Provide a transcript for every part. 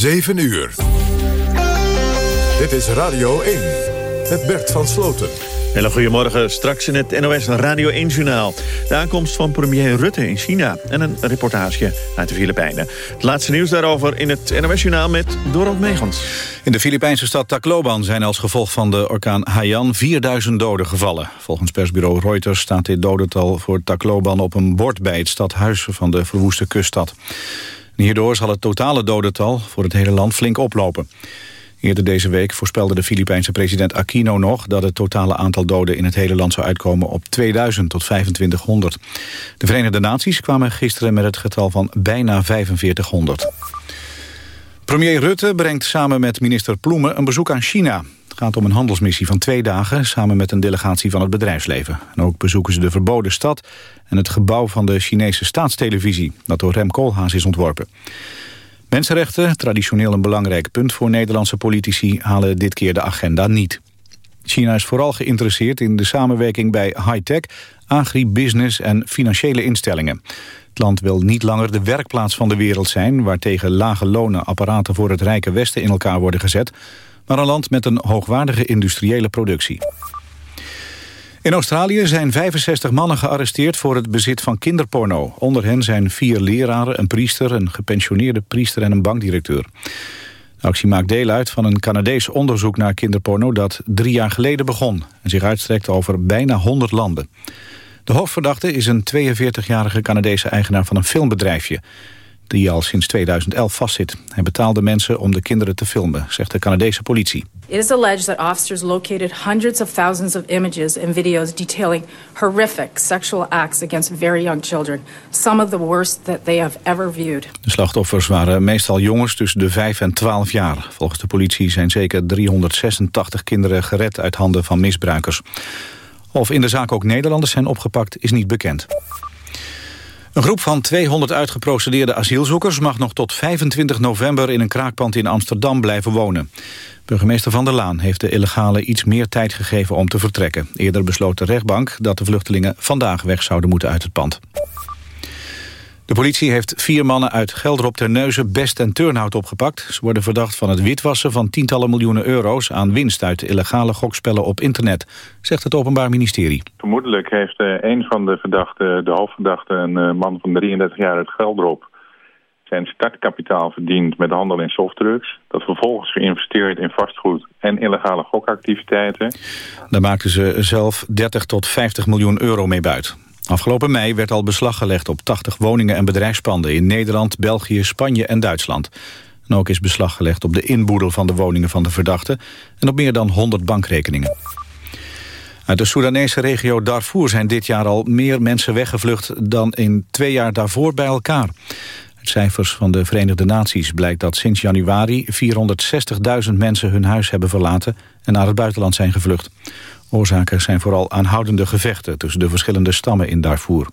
7 uur. Dit is Radio 1 met Bert van Sloten. Hele goedemorgen, straks in het NOS Radio 1-journaal. De aankomst van premier Rutte in China en een reportage uit de Filipijnen. Het laatste nieuws daarover in het NOS-journaal met Dorald Megens. In de Filipijnse stad Tacloban zijn als gevolg van de orkaan Haiyan 4000 doden gevallen. Volgens persbureau Reuters staat dit dodental voor Tacloban op een bord bij het stadhuis van de verwoeste kuststad. Hierdoor zal het totale dodental voor het hele land flink oplopen. Eerder deze week voorspelde de Filipijnse president Aquino nog... dat het totale aantal doden in het hele land zou uitkomen op 2000 tot 2500. De Verenigde Naties kwamen gisteren met het getal van bijna 4500. Premier Rutte brengt samen met minister Ploemen een bezoek aan China. Gaat om een handelsmissie van twee dagen... samen met een delegatie van het bedrijfsleven. En ook bezoeken ze de verboden stad... en het gebouw van de Chinese staatstelevisie... dat door Rem Koolhaas is ontworpen. Mensenrechten, traditioneel een belangrijk punt voor Nederlandse politici, halen dit keer de agenda niet. China is vooral geïnteresseerd in de samenwerking bij high-tech, agribusiness en financiële instellingen. Het land wil niet langer de werkplaats van de wereld zijn... waar tegen lage lonen apparaten voor het rijke Westen in elkaar worden gezet... maar een land met een hoogwaardige industriële productie. In Australië zijn 65 mannen gearresteerd voor het bezit van kinderporno. Onder hen zijn vier leraren, een priester, een gepensioneerde priester en een bankdirecteur. De actie maakt deel uit van een Canadees onderzoek naar kinderporno dat drie jaar geleden begon en zich uitstrekt over bijna 100 landen. De hoofdverdachte is een 42-jarige Canadese eigenaar van een filmbedrijfje die al sinds 2011 vastzit. Hij betaalde mensen om de kinderen te filmen, zegt de Canadese politie. It is alleged that officers located hundreds of thousands of images and videos detailing horrific sexual acts against very young children, some of the worst that they have ever viewed. De slachtoffers waren meestal jongens tussen de 5 en 12 jaar. Volgens de politie zijn zeker 386 kinderen gered uit handen van misbruikers. Of in de zaak ook Nederlanders zijn opgepakt is niet bekend. Een groep van 200 uitgeprocedeerde asielzoekers mag nog tot 25 november in een kraakpand in Amsterdam blijven wonen. Burgemeester Van der Laan heeft de illegale iets meer tijd gegeven om te vertrekken. Eerder besloot de rechtbank dat de vluchtelingen vandaag weg zouden moeten uit het pand. De politie heeft vier mannen uit Gelderop Terneuzen, Best en Turnhout opgepakt. Ze worden verdacht van het witwassen van tientallen miljoenen euro's... aan winst uit illegale gokspellen op internet, zegt het Openbaar Ministerie. Vermoedelijk heeft uh, een van de verdachten, de hoofdverdachte... een uh, man van 33 jaar uit Gelderop... zijn startkapitaal verdiend met handel in softdrugs. Dat vervolgens geïnvesteerd in vastgoed en illegale gokactiviteiten. Daar maakten ze zelf 30 tot 50 miljoen euro mee buit. Afgelopen mei werd al beslag gelegd op 80 woningen en bedrijfspanden... in Nederland, België, Spanje en Duitsland. En ook is beslag gelegd op de inboedel van de woningen van de verdachte... en op meer dan 100 bankrekeningen. Uit de Soedanese regio Darfur zijn dit jaar al meer mensen weggevlucht... dan in twee jaar daarvoor bij elkaar. Uit cijfers van de Verenigde Naties blijkt dat sinds januari... 460.000 mensen hun huis hebben verlaten en naar het buitenland zijn gevlucht. Oorzaken zijn vooral aanhoudende gevechten tussen de verschillende stammen in Darfur.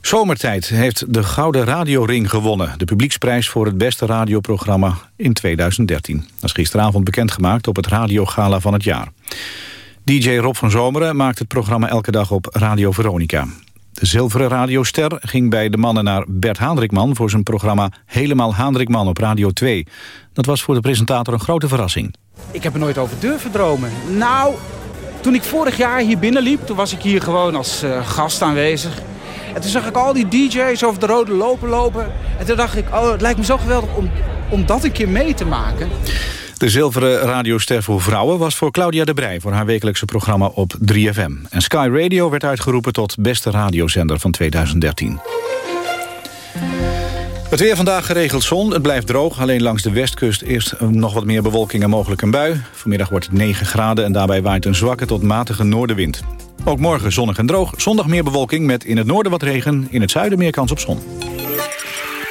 Zomertijd heeft de Gouden Radioring gewonnen. De publieksprijs voor het beste radioprogramma in 2013. Dat is gisteravond bekendgemaakt op het radiogala van het jaar. DJ Rob van Zomeren maakt het programma elke dag op Radio Veronica. De zilveren radioster ging bij de mannen naar Bert Haandrikman... voor zijn programma Helemaal Haandrikman op Radio 2. Dat was voor de presentator een grote verrassing. Ik heb er nooit over durven dromen. Nou, toen ik vorig jaar hier binnenliep, toen was ik hier gewoon als uh, gast aanwezig. En toen zag ik al die DJ's over de rode lopen lopen. En toen dacht ik, oh, het lijkt me zo geweldig om, om dat een keer mee te maken. De zilveren radioster voor vrouwen was voor Claudia de Brij... voor haar wekelijkse programma op 3FM. En Sky Radio werd uitgeroepen tot beste radiozender van 2013. Het weer vandaag geregeld zon. Het blijft droog. Alleen langs de westkust eerst nog wat meer bewolking en mogelijk een bui. Vanmiddag wordt het 9 graden en daarbij waait een zwakke tot matige noordenwind. Ook morgen zonnig en droog. Zondag meer bewolking met in het noorden wat regen. In het zuiden meer kans op zon.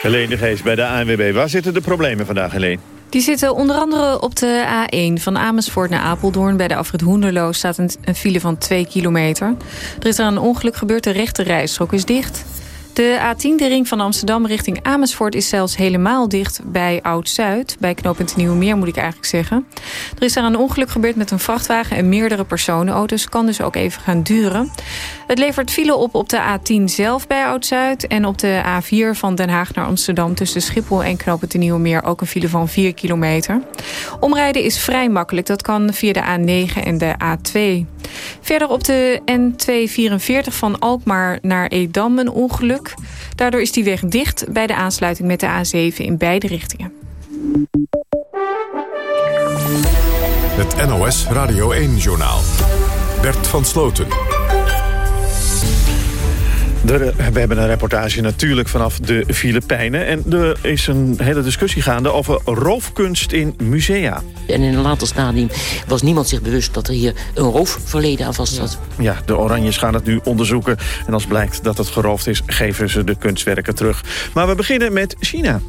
Helene de Geest bij de ANWB. Waar zitten de problemen vandaag, Helene? Die zitten onder andere op de A1 van Amersfoort naar Apeldoorn. Bij de afrit Hoenderloo staat een, file van 2 kilometer. Er is er een ongeluk gebeurd, de rechte rijstrook is dicht. De A10, de ring van Amsterdam richting Amersfoort... is zelfs helemaal dicht bij Oud-Zuid. Bij knooppunt Nieuwemeer moet ik eigenlijk zeggen. Er is daar een ongeluk gebeurd met een vrachtwagen... en meerdere personenauto's. Kan dus ook even gaan duren. Het levert file op op de A10 zelf bij Oud-Zuid... en op de A4 van Den Haag naar Amsterdam... tussen Schiphol en knooppunt Nieuwemeer... ook een file van 4 kilometer. Omrijden is vrij makkelijk. Dat kan via de A9 en de A2. Verder op de N244 van Alkmaar naar Edam een ongeluk. Daardoor is die weg dicht bij de aansluiting met de A7 in beide richtingen. Het NOS Radio 1-journaal. Bert van Sloten we hebben een reportage natuurlijk vanaf de Filipijnen. En er is een hele discussie gaande over roofkunst in musea. En in een later stadium was niemand zich bewust dat er hier een roofverleden aan vast zat. Ja, de Oranjes gaan het nu onderzoeken. En als blijkt dat het geroofd is, geven ze de kunstwerken terug. Maar we beginnen met China.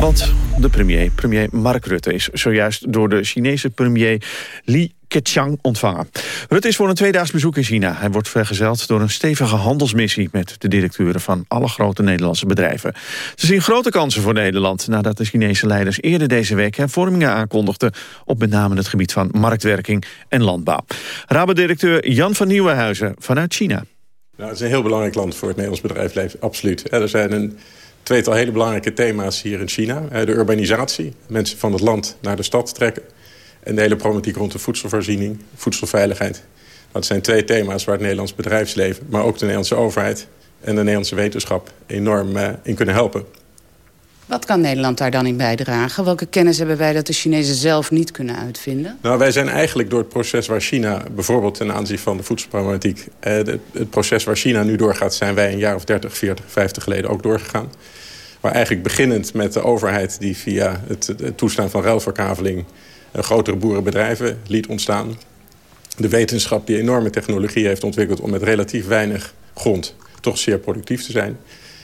Want de premier, premier Mark Rutte, is zojuist door de Chinese premier Li Keqiang ontvangen. Rutte is voor een tweedaags bezoek in China. Hij wordt vergezeld door een stevige handelsmissie... met de directeuren van alle grote Nederlandse bedrijven. Ze zien grote kansen voor Nederland... nadat de Chinese leiders eerder deze week hervormingen aankondigden... op met name het gebied van marktwerking en landbouw. Rabobank-directeur Jan van Nieuwenhuizen vanuit China. Nou, het is een heel belangrijk land voor het Nederlands bedrijfsleven, absoluut. Er zijn een tweetal hele belangrijke thema's hier in China. De urbanisatie, mensen van het land naar de stad trekken. En de hele problematiek rond de voedselvoorziening, voedselveiligheid. Dat zijn twee thema's waar het Nederlands bedrijfsleven... maar ook de Nederlandse overheid en de Nederlandse wetenschap enorm uh, in kunnen helpen. Wat kan Nederland daar dan in bijdragen? Welke kennis hebben wij dat de Chinezen zelf niet kunnen uitvinden? Nou, wij zijn eigenlijk door het proces waar China... bijvoorbeeld ten aanzien van de voedselproblematiek... Eh, het proces waar China nu doorgaat... zijn wij een jaar of 30, 40, 50 geleden ook doorgegaan. Maar eigenlijk beginnend met de overheid... die via het, het toestaan van ruilverkaveling grotere boerenbedrijven liet ontstaan. De wetenschap die enorme technologie heeft ontwikkeld... om met relatief weinig grond toch zeer productief te zijn.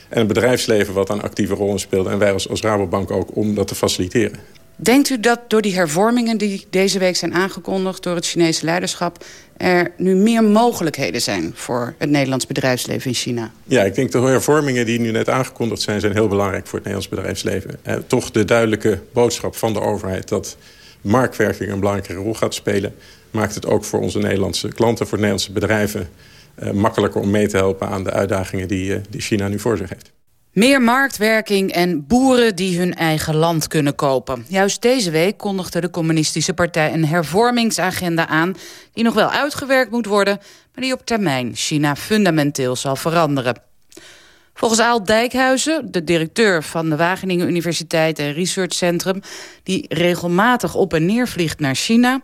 En het bedrijfsleven wat een actieve rol in speelde... en wij als, als Rabobank ook om dat te faciliteren. Denkt u dat door die hervormingen die deze week zijn aangekondigd... door het Chinese leiderschap... er nu meer mogelijkheden zijn voor het Nederlands bedrijfsleven in China? Ja, ik denk de hervormingen die nu net aangekondigd zijn... zijn heel belangrijk voor het Nederlands bedrijfsleven. Eh, toch de duidelijke boodschap van de overheid... dat marktwerking een belangrijke rol gaat spelen... maakt het ook voor onze Nederlandse klanten, voor Nederlandse bedrijven... Uh, makkelijker om mee te helpen aan de uitdagingen die, uh, die China nu voor zich heeft. Meer marktwerking en boeren die hun eigen land kunnen kopen. Juist deze week kondigde de communistische partij een hervormingsagenda aan... die nog wel uitgewerkt moet worden, maar die op termijn China fundamenteel zal veranderen. Volgens Aal Dijkhuizen, de directeur van de Wageningen Universiteit en Research Centrum... die regelmatig op en neer vliegt naar China...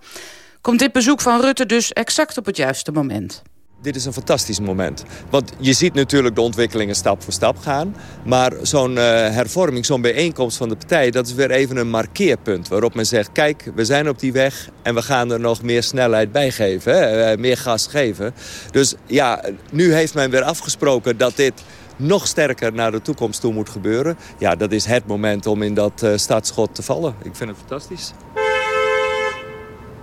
komt dit bezoek van Rutte dus exact op het juiste moment. Dit is een fantastisch moment. Want je ziet natuurlijk de ontwikkelingen stap voor stap gaan. Maar zo'n uh, hervorming, zo'n bijeenkomst van de partij... dat is weer even een markeerpunt waarop men zegt... kijk, we zijn op die weg en we gaan er nog meer snelheid bij geven. Hè? Uh, meer gas geven. Dus ja, nu heeft men weer afgesproken dat dit nog sterker naar de toekomst toe moet gebeuren... ja, dat is het moment om in dat uh, startschot te vallen. Ik vind het fantastisch.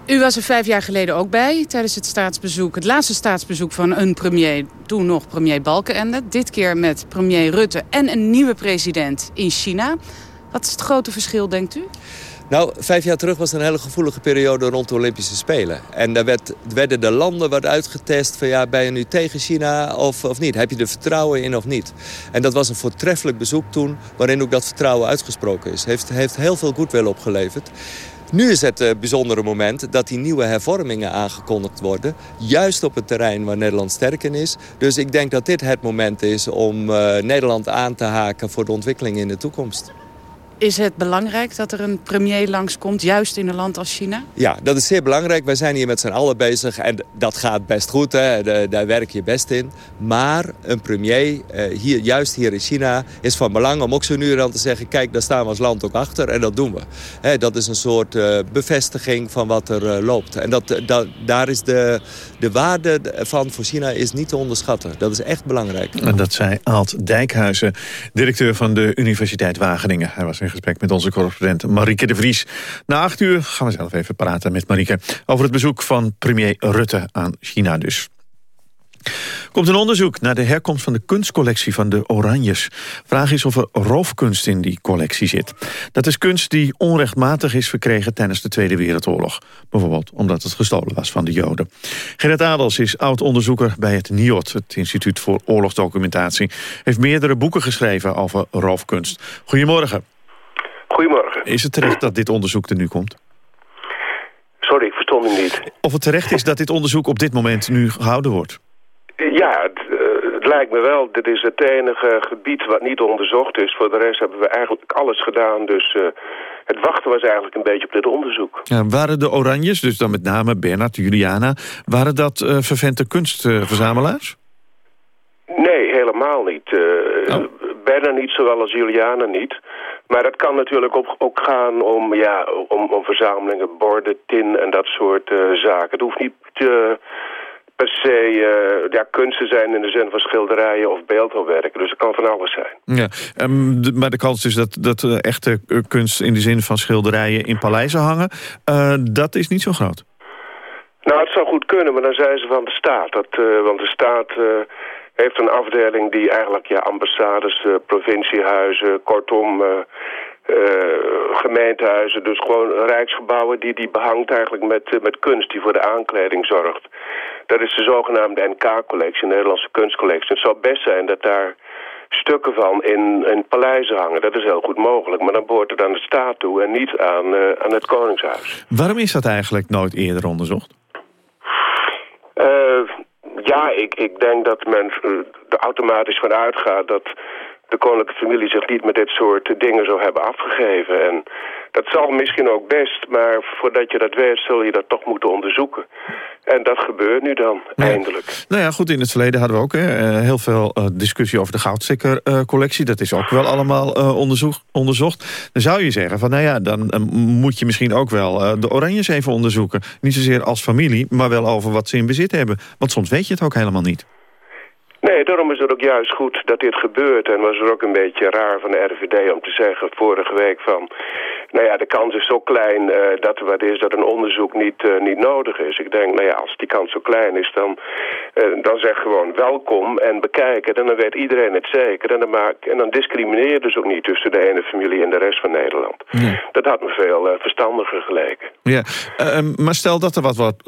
U was er vijf jaar geleden ook bij tijdens het staatsbezoek. Het laatste staatsbezoek van een premier, toen nog premier Balkenende. Dit keer met premier Rutte en een nieuwe president in China. Wat is het grote verschil, denkt u? Nou, vijf jaar terug was een hele gevoelige periode rond de Olympische Spelen. En daar werd, werden de landen wat uitgetest van ja, ben je nu tegen China of, of niet? Heb je er vertrouwen in of niet? En dat was een voortreffelijk bezoek toen, waarin ook dat vertrouwen uitgesproken is. Heeft, heeft heel veel goedwil opgeleverd. Nu is het bijzondere moment dat die nieuwe hervormingen aangekondigd worden. Juist op het terrein waar Nederland sterk in is. Dus ik denk dat dit het moment is om uh, Nederland aan te haken voor de ontwikkeling in de toekomst. Is het belangrijk dat er een premier langskomt, juist in een land als China? Ja, dat is zeer belangrijk. Wij zijn hier met z'n allen bezig en dat gaat best goed. Hè. daar werk je best in. Maar een premier, eh, hier, juist hier in China, is van belang om ook zo nu en dan te zeggen... kijk, daar staan we als land ook achter en dat doen we. Hè, dat is een soort uh, bevestiging van wat er uh, loopt. En dat, dat, daar is de, de waarde van voor China is niet te onderschatten. Dat is echt belangrijk. En dat zei Aalt Dijkhuizen, directeur van de Universiteit Wageningen. Hij was in gesprek met onze correspondent Marieke de Vries. Na acht uur gaan we zelf even praten met Marieke... over het bezoek van premier Rutte aan China dus. komt een onderzoek naar de herkomst van de kunstcollectie van de Oranjes. Vraag is of er roofkunst in die collectie zit. Dat is kunst die onrechtmatig is verkregen tijdens de Tweede Wereldoorlog. Bijvoorbeeld omdat het gestolen was van de Joden. Gerrit Adels is oud-onderzoeker bij het NIOD, het Instituut voor Oorlogsdocumentatie. Heeft meerdere boeken geschreven over roofkunst. Goedemorgen. Goedemorgen. Is het terecht dat dit onderzoek er nu komt? Sorry, ik verstond hem niet. Of het terecht is dat dit onderzoek op dit moment nu gehouden wordt? Ja, het, uh, het, lijkt me wel. Dit is het enige gebied wat niet onderzocht is. Voor de rest hebben we eigenlijk alles gedaan. Dus uh, het wachten was eigenlijk een beetje op dit onderzoek. Ja, waren de Oranjes, dus dan met name Bernard, Juliana... waren dat uh, vervente kunstverzamelaars? nee, helemaal niet. Oh. Bernard niet, zowel als Juliana niet. Maar het kan natuurlijk ook, ook gaan om, ja, om, om verzamelingen, borden, tin en dat soort zaken. Het hoeft niet per se uh, ja, kunsten zijn in de zin van schilderijen of beeldhouwwerken. Dus het kan van alles zijn. Ja, um, de, maar de kans is dat, dat echte kunst in de zin van schilderijen in paleizen hangen... Dat is niet zo groot. Nou, het zou goed kunnen, maar dan zijn ze van de staat. Dat, want de staat heeft een afdeling die eigenlijk ja, ambassades, provinciehuizen, kortom... gemeentehuizen, dus gewoon rijksgebouwen die die behangt eigenlijk met, met kunst die voor de aankleding zorgt. Dat is de zogenaamde NK-collectie, Nederlandse kunstcollectie. Het zou best zijn dat daar stukken van in, in paleizen hangen. Dat is heel goed mogelijk, maar dan behoort het aan de staat toe en niet aan, uh, aan het Koningshuis. Waarom is dat eigenlijk nooit eerder onderzocht? Ja, ik, ik denk dat men er automatisch van uitgaat dat de koninklijke familie zich niet met dit soort dingen zou hebben afgegeven. En dat zal misschien ook best, maar voordat je dat weet zul je dat toch moeten onderzoeken. En dat gebeurt nu dan, eindelijk. Nou ja, goed, in het verleden hadden we ook hè, eh, heel veel uh, discussie over de goudsticker-collectie. dat is ook wel allemaal uh, onderzoek, onderzocht. Dan zou je zeggen van, nou ja, dan uh, moet je misschien ook wel de Oranjes even onderzoeken. Niet zozeer als familie, maar wel over wat ze in bezit hebben. Want soms weet je het ook helemaal niet. Nee, daarom is het ook juist goed dat dit gebeurt. En was er ook een beetje raar van de RVD om te zeggen vorige week van... nou ja, de kans is zo klein uh, dat er wat is dat een onderzoek niet, uh, niet nodig is. Ik denk, nou ja, als die kans zo klein is, dan, uh, dan zeg gewoon welkom en bekijken. En dan weet iedereen het zeker. En dan, maak, en dan discrimineer je dus ook niet tussen de ene familie en de rest van Nederland. Dat had me veel verstandiger geleken. Ja, maar stel dat er wat wordt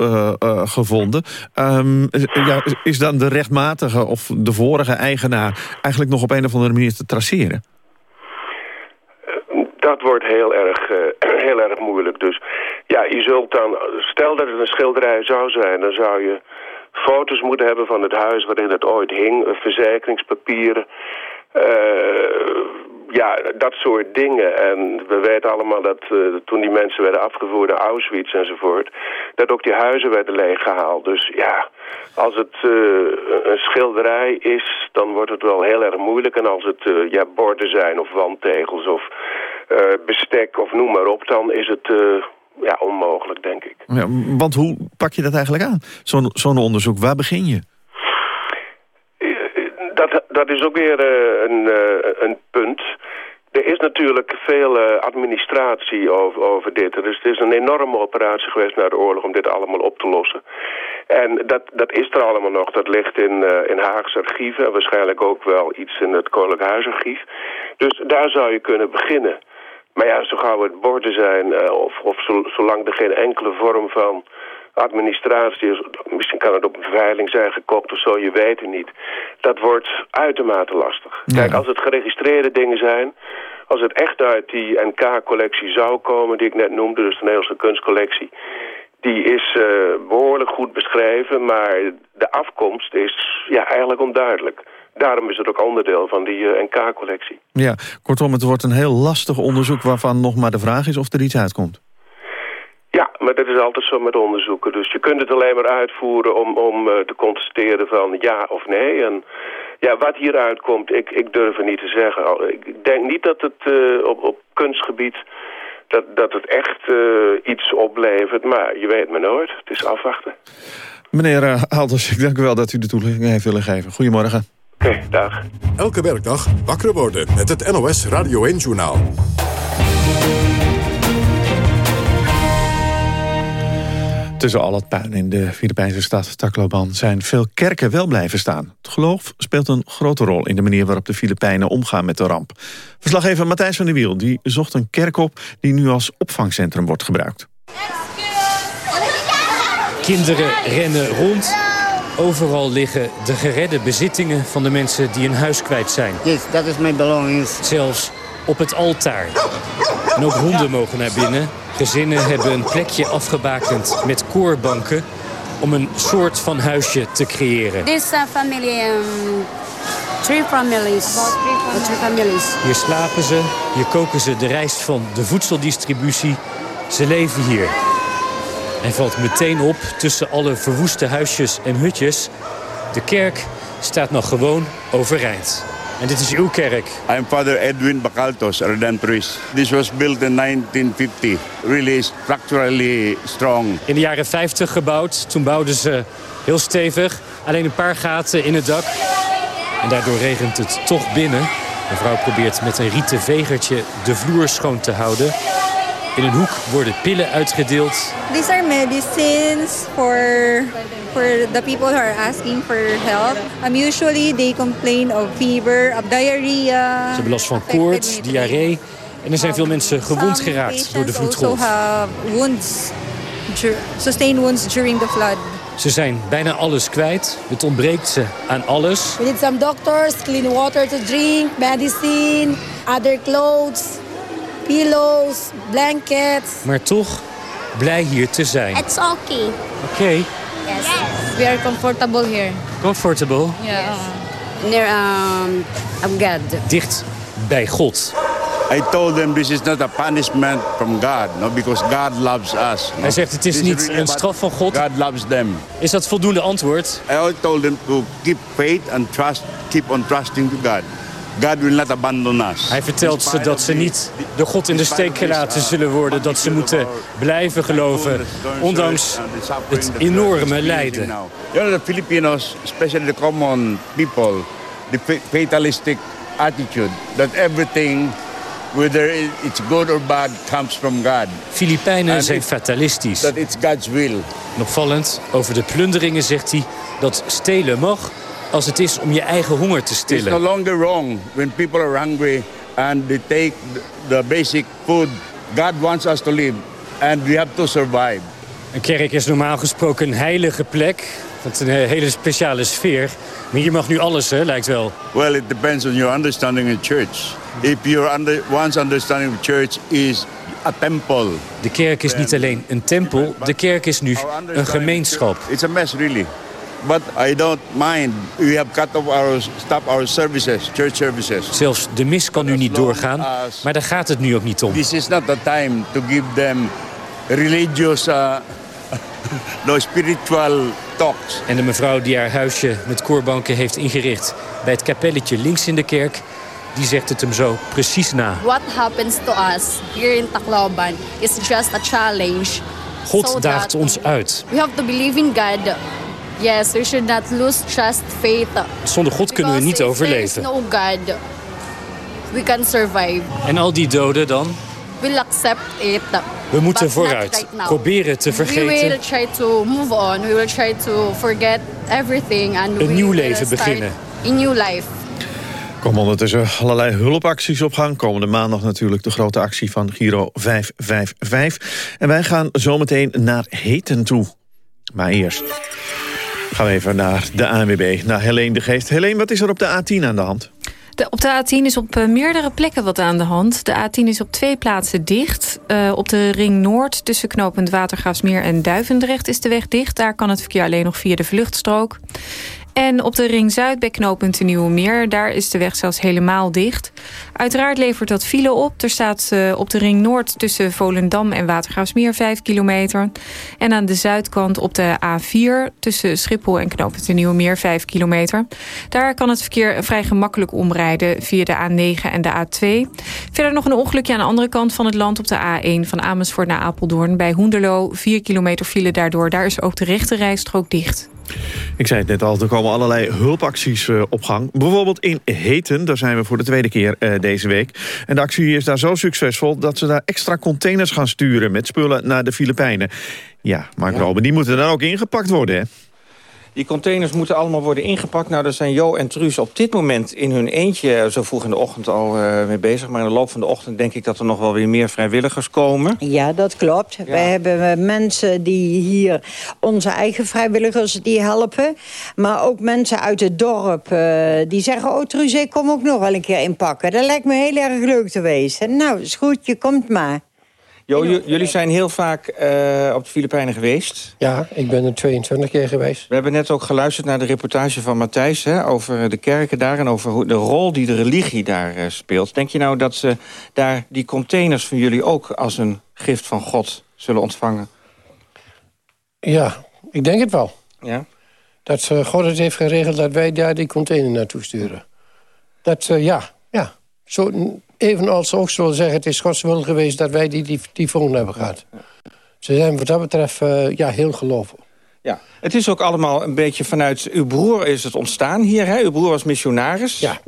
gevonden. Um, ja, is dan de rechtmatige... of de vorige eigenaar eigenlijk nog op een of andere manier te traceren? Dat wordt heel erg, uh, heel erg moeilijk. Dus ja, je zult dan... Stel dat het een schilderij zou zijn, dan zou je foto's moeten hebben van het huis waarin het ooit hing, verzekeringspapieren, uh, ja, dat soort dingen. En we weten allemaal dat toen die mensen werden afgevoerd naar Auschwitz enzovoort... dat ook die huizen werden leeggehaald. Dus ja, als het een schilderij is, dan wordt het wel heel erg moeilijk. En als het ja, borden zijn of wandtegels of bestek of noem maar op... dan is het ja, onmogelijk, denk ik. Ja, want hoe pak je dat eigenlijk aan? Zo'n zo'n onderzoek, waar begin je? Dat, dat is ook weer een, een punt. Er is natuurlijk veel uh, administratie over, over dit. Dus het is een enorme operatie geweest na de oorlog om dit allemaal op te lossen. En dat, dat is er allemaal nog. Dat ligt in, uh, in Haagse archieven en waarschijnlijk ook wel iets in het Koninklijk Huisarchief. Dus daar zou je kunnen beginnen. Maar ja, zo gauw het borden zijn, uh, of, of zolang er geen enkele vorm van administratie is, misschien kan het op een veiling zijn gekocht of zo, je weet het niet. Dat wordt uitermate lastig. Ja. Kijk, als het geregistreerde dingen zijn, als het echt uit die NK-collectie zou komen, die ik net noemde, dus de Nederlandse kunstcollectie, die is uh, behoorlijk goed beschreven, maar de afkomst is ja, eigenlijk onduidelijk. Daarom is het ook onderdeel van die uh, NK-collectie. Ja, kortom, het wordt een heel lastig onderzoek waarvan nog maar de vraag is of er iets uitkomt. Ja, maar dat is altijd zo met onderzoeken. Dus je kunt het alleen maar uitvoeren om, om uh, te constateren van ja of nee. En ja, wat hieruit komt, ik, ik durf het niet te zeggen. Ik denk niet dat het uh, op, op kunstgebied dat, dat het echt uh, iets oplevert. Maar je weet maar nooit. Het is afwachten. Meneer uh, Alders, ik dank u wel dat u de toelichting heeft willen geven. Goedemorgen. Oké, okay, dag. Elke werkdag wakker worden met het NOS Radio 1-journaal. Tussen al het puin in de Filipijnse stad Tacloban zijn veel kerken wel blijven staan. Het geloof speelt een grote rol in de manier waarop de Filipijnen omgaan met de ramp. Verslaggever Matthijs van der Wiel die zocht een kerk op die nu als opvangcentrum wordt gebruikt. Kinderen rennen rond. Overal liggen de geredde bezittingen van de mensen die hun huis kwijt zijn. Yes, that is my belongings. Zelfs op het altaar. En ook honden mogen naar binnen. Gezinnen hebben een plekje afgebakend met koorbanken om een soort van huisje te creëren. This uh, family, um, three families. About three families. Hier slapen ze, hier koken ze de rijst van de voedseldistributie. Ze leven hier. Hij valt meteen op tussen alle verwoeste huisjes en hutjes. De kerk staat nog gewoon overeind. En dit is uw kerk. I'm Father Edwin Bacaltos, Redemptorist. This was built in 1950. Really structurally strong. In de jaren 50 gebouwd. Toen bouwden ze heel stevig. Alleen een paar gaten in het dak. En daardoor regent het toch binnen. De vrouw probeert met een rieten vegertje de vloer schoon te houden. In een hoek worden pillen uitgedeeld. These are medicines for for the people who are asking for help. Um, usually they complain of fever, of diarrhea. Ze hebben last van koorts, diarree. En er zijn veel mensen gewond geraakt door de vloedgolf. have wounds, sustained wounds during the flood. Ze zijn bijna alles kwijt. Het ontbreekt ze aan alles. We need some doctors, clean water to drink, medicine, other clothes, pillows, blankets. Maar toch blij hier te zijn. It's okay. Oké, Yes. We are comfortable here. comfortable. Yeah. Near um, of God. Dicht bij God. I told them this is not a punishment from God, no, because God loves us. no. Hij zegt het is This niet really een straf van God. God loves them. Is dat voldoende antwoord? I told them to keep faith and trust, keep on trusting to God. God will not abandon us. Hij vertelt ze dat ze niet door God in de steek gelaten zullen worden. Dat ze moeten blijven geloven, ondanks het enorme lijden. You know, the Filipinos, especially the common people, the fa- fatalistic attitude that everything, whether it's good or bad, comes from God. Filipijnen zijn fatalistisch. That it's God's will. En opvallend, over de plunderingen zegt hij dat stelen mag als het is om je eigen honger te It's no stillen. longer wrong when people are hungry and they take the- the basic food. God wants us to live and we have to survive. Een kerk is normaal gesproken een heilige plek. Dat is een hele speciale sfeer. Maar hier mag nu alles, hè, lijkt wel. Well, it depends on your understanding of church. If your under, one's understanding of church is a temple. De kerk is niet alleen een tempel, de kerk is nu een gemeenschap. It's a mess, really. But I don't mind. We have cut off our, stop our services, church services. Zelfs de mis kan nu niet doorgaan, maar daar gaat het nu ook niet om. This is not the time to give them religious, uh, no spiritual talks. En de mevrouw die haar huisje met koorbanken heeft ingericht... bij het kapelletje links in de kerk, die zegt het hem zo precies na. What happens to us here in Tacloban is just a challenge. God daagt ons uit. We have to believe in God. Yes, we should not lose trust, faith. Zonder God kunnen we niet overleven. There is no God. We can survive. En al die doden dan? We'll accept it. We moeten vooruit. right. Proberen te We will vergeten. try to move on. We will try to forget everything. And we Een nieuw leven beginnen. A new life. komen ondertussen allerlei hulpacties op gang. Komende maandag natuurlijk de grote actie van Giro 555. En wij gaan zometeen naar Heten toe. Maar eerst gaan we even naar de ANWB, naar Helene de Geest. Helene, wat is er op de A10 aan de hand? Op de A10 is op eh, meerdere plekken wat aan de hand. De A10 is op twee plaatsen dicht. Eh, op de Ring Noord tussen knooppunt Watergraafsmeer en Duivendrecht is de weg dicht. Daar kan het verkeer alleen nog via de vluchtstrook. En op de Ring Zuid bij knooppunt de Nieuwe Meer... daar is de weg zelfs helemaal dicht. Uiteraard levert dat file op. Er staat eh, op de Ring Noord tussen Volendam en Watergraafsmeer 5 kilometer. En aan de zuidkant op de A4 tussen Schiphol en knooppunt de Nieuwe Meer 5 kilometer. Daar kan het verkeer vrij gemakkelijk omrijden via de A9 en de A2. Verder nog een ongelukje aan de andere kant van het land op de A1... van Amersfoort naar Apeldoorn. Bij Hoenderloo 4 kilometer file daardoor. Daar is ook de rechte rijstrook dicht. Ik zei het net al, er komen allerlei hulpacties eh, op gang. Bijvoorbeeld in Heten, daar zijn we voor de tweede keer eh, deze week. En de actie is daar zo succesvol dat ze daar extra containers gaan sturen... met spullen naar de Filipijnen. Ja, Mark Robben, die moeten dan ook ingepakt worden, hè? Die containers moeten allemaal worden ingepakt. Nou, daar zijn Jo en Truus op dit moment in hun eentje... Eh, zo vroeg in de ochtend al uh, mee bezig. Maar in de loop van de ochtend denk ik dat er nog wel weer meer vrijwilligers komen. Ja, dat klopt. Ja. Wij hebben eh, mensen die hier, onze eigen vrijwilligers, die helpen. Maar ook mensen uit het dorp uh, die zeggen... oh, Truus, ik kom ook nog wel een keer inpakken. Dat lijkt me heel erg leuk te wezen. Nou, is goed, je komt maar. Jo, jullie zijn heel vaak uh, op de Filipijnen geweest. Ja, ik ben er 22 keer geweest. We hebben net ook geluisterd naar de reportage van Matthijs... Hè, over de kerken daar en over de rol die de religie daar uh, speelt. Denk je nou dat ze daar die containers van jullie ook... als een gift van God zullen ontvangen? Ja, ik denk het wel. Ja? Dat uh, God het heeft geregeld dat wij daar die container naartoe sturen. Dat, ja, ja. Zo, evenals ook zullen zeggen... het is Gods wil geweest dat wij die, die tyfoon hebben gehad. Ze zijn wat dat betreft uh, ja, heel gelovig. Ja, het is ook allemaal een beetje vanuit uw broer is het ontstaan hier. Hè? Uw broer was missionaris. Ja.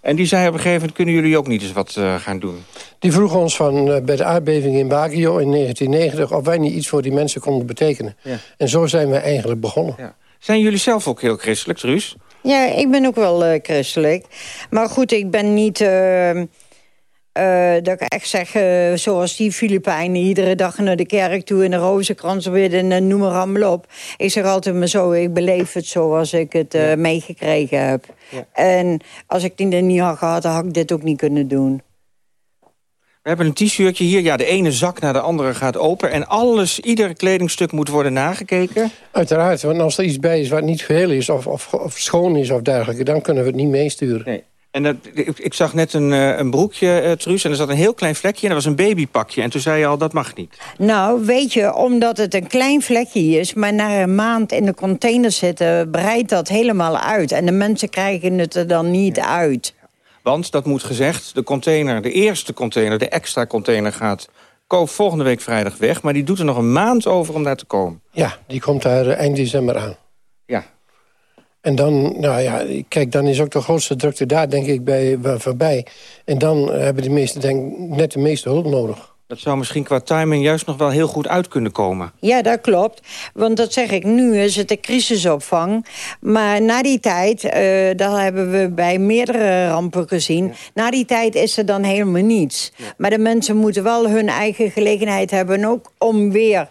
En die zei op een gegeven moment, kunnen jullie ook niet eens wat uh, gaan doen? Die vroeg ons van, uh, bij de aardbeving in Baguio in 1990... of wij niet iets voor die mensen konden betekenen. Ja. En zo zijn we eigenlijk begonnen. Ja. Zijn jullie zelf ook heel christelijk, Truus? Ja, ik ben ook wel christelijk. Maar goed, ik ben niet... Uh, dat ik echt zeg, uh, zoals die Filipijnen... iedere dag naar de kerk toe en de rozenkrans weer en noem maar allemaal op. Ik zeg altijd maar zo, ik beleef het zoals ik het ja. meegekregen heb. Ja. En als ik die er niet had gehad, had ik dit ook niet kunnen doen. We hebben een t-shirtje hier. Ja, de ene zak naar de andere gaat open. En alles, ieder kledingstuk moet worden nagekeken. Uiteraard, want als er iets bij is wat niet geheel is... of, of, of schoon is of dergelijke, dan kunnen we het niet meesturen. Nee. En dat, ik, ik, zag net een, een broekje, uh, Truus, en er zat een heel klein vlekje... en dat was een babypakje. En toen zei je al, dat mag niet. Nou, weet je, omdat het een klein vlekje is... maar na een maand in de container zitten, breidt dat helemaal uit. En de mensen krijgen het er dan niet ja. uit. Want, dat moet gezegd, de container, de eerste container... de extra container gaat volgende week vrijdag weg... maar die doet er nog een maand over om daar te komen. Ja, die komt daar eind december aan. Ja, en dan, nou ja, kijk, dan is ook de grootste drukte daar, denk ik, bij, bij voorbij. En dan hebben de meesten, denk net de meeste hulp nodig. Dat zou misschien qua timing juist nog wel heel goed uit kunnen komen. Ja, dat klopt. Want dat zeg ik, nu is het de crisisopvang. Maar na die tijd, uh, dat hebben we bij meerdere rampen gezien... Ja. na die tijd is er dan helemaal niets. Ja. Maar de mensen moeten wel hun eigen gelegenheid hebben... ook om weer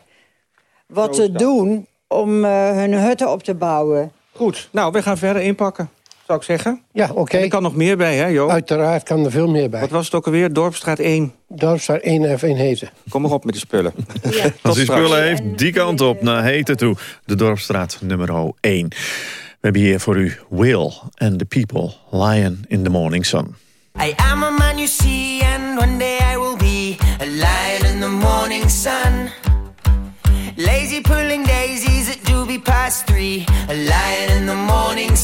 wat te doen om uh, hun hutten op te bouwen. Goed, nou, we gaan verder inpakken, zou ik zeggen. Ja, oké. Okay. Er kan nog meer bij, hè, Jo? Uiteraard kan er veel meer bij. Wat was het ook alweer? Dorpstraat 1? Dorpstraat 1 F1 Heten. Kom maar op met die spullen. Ja. Als die spullen heeft, die kant op, naar Heten toe. De Dorpstraat nummer 1. We hebben hier voor u Will and the People, Lion in the Morning Sun. I am a man you see and one day I will be a lion in the morning sun. Lazy pulling daisies at doobie past three, a lion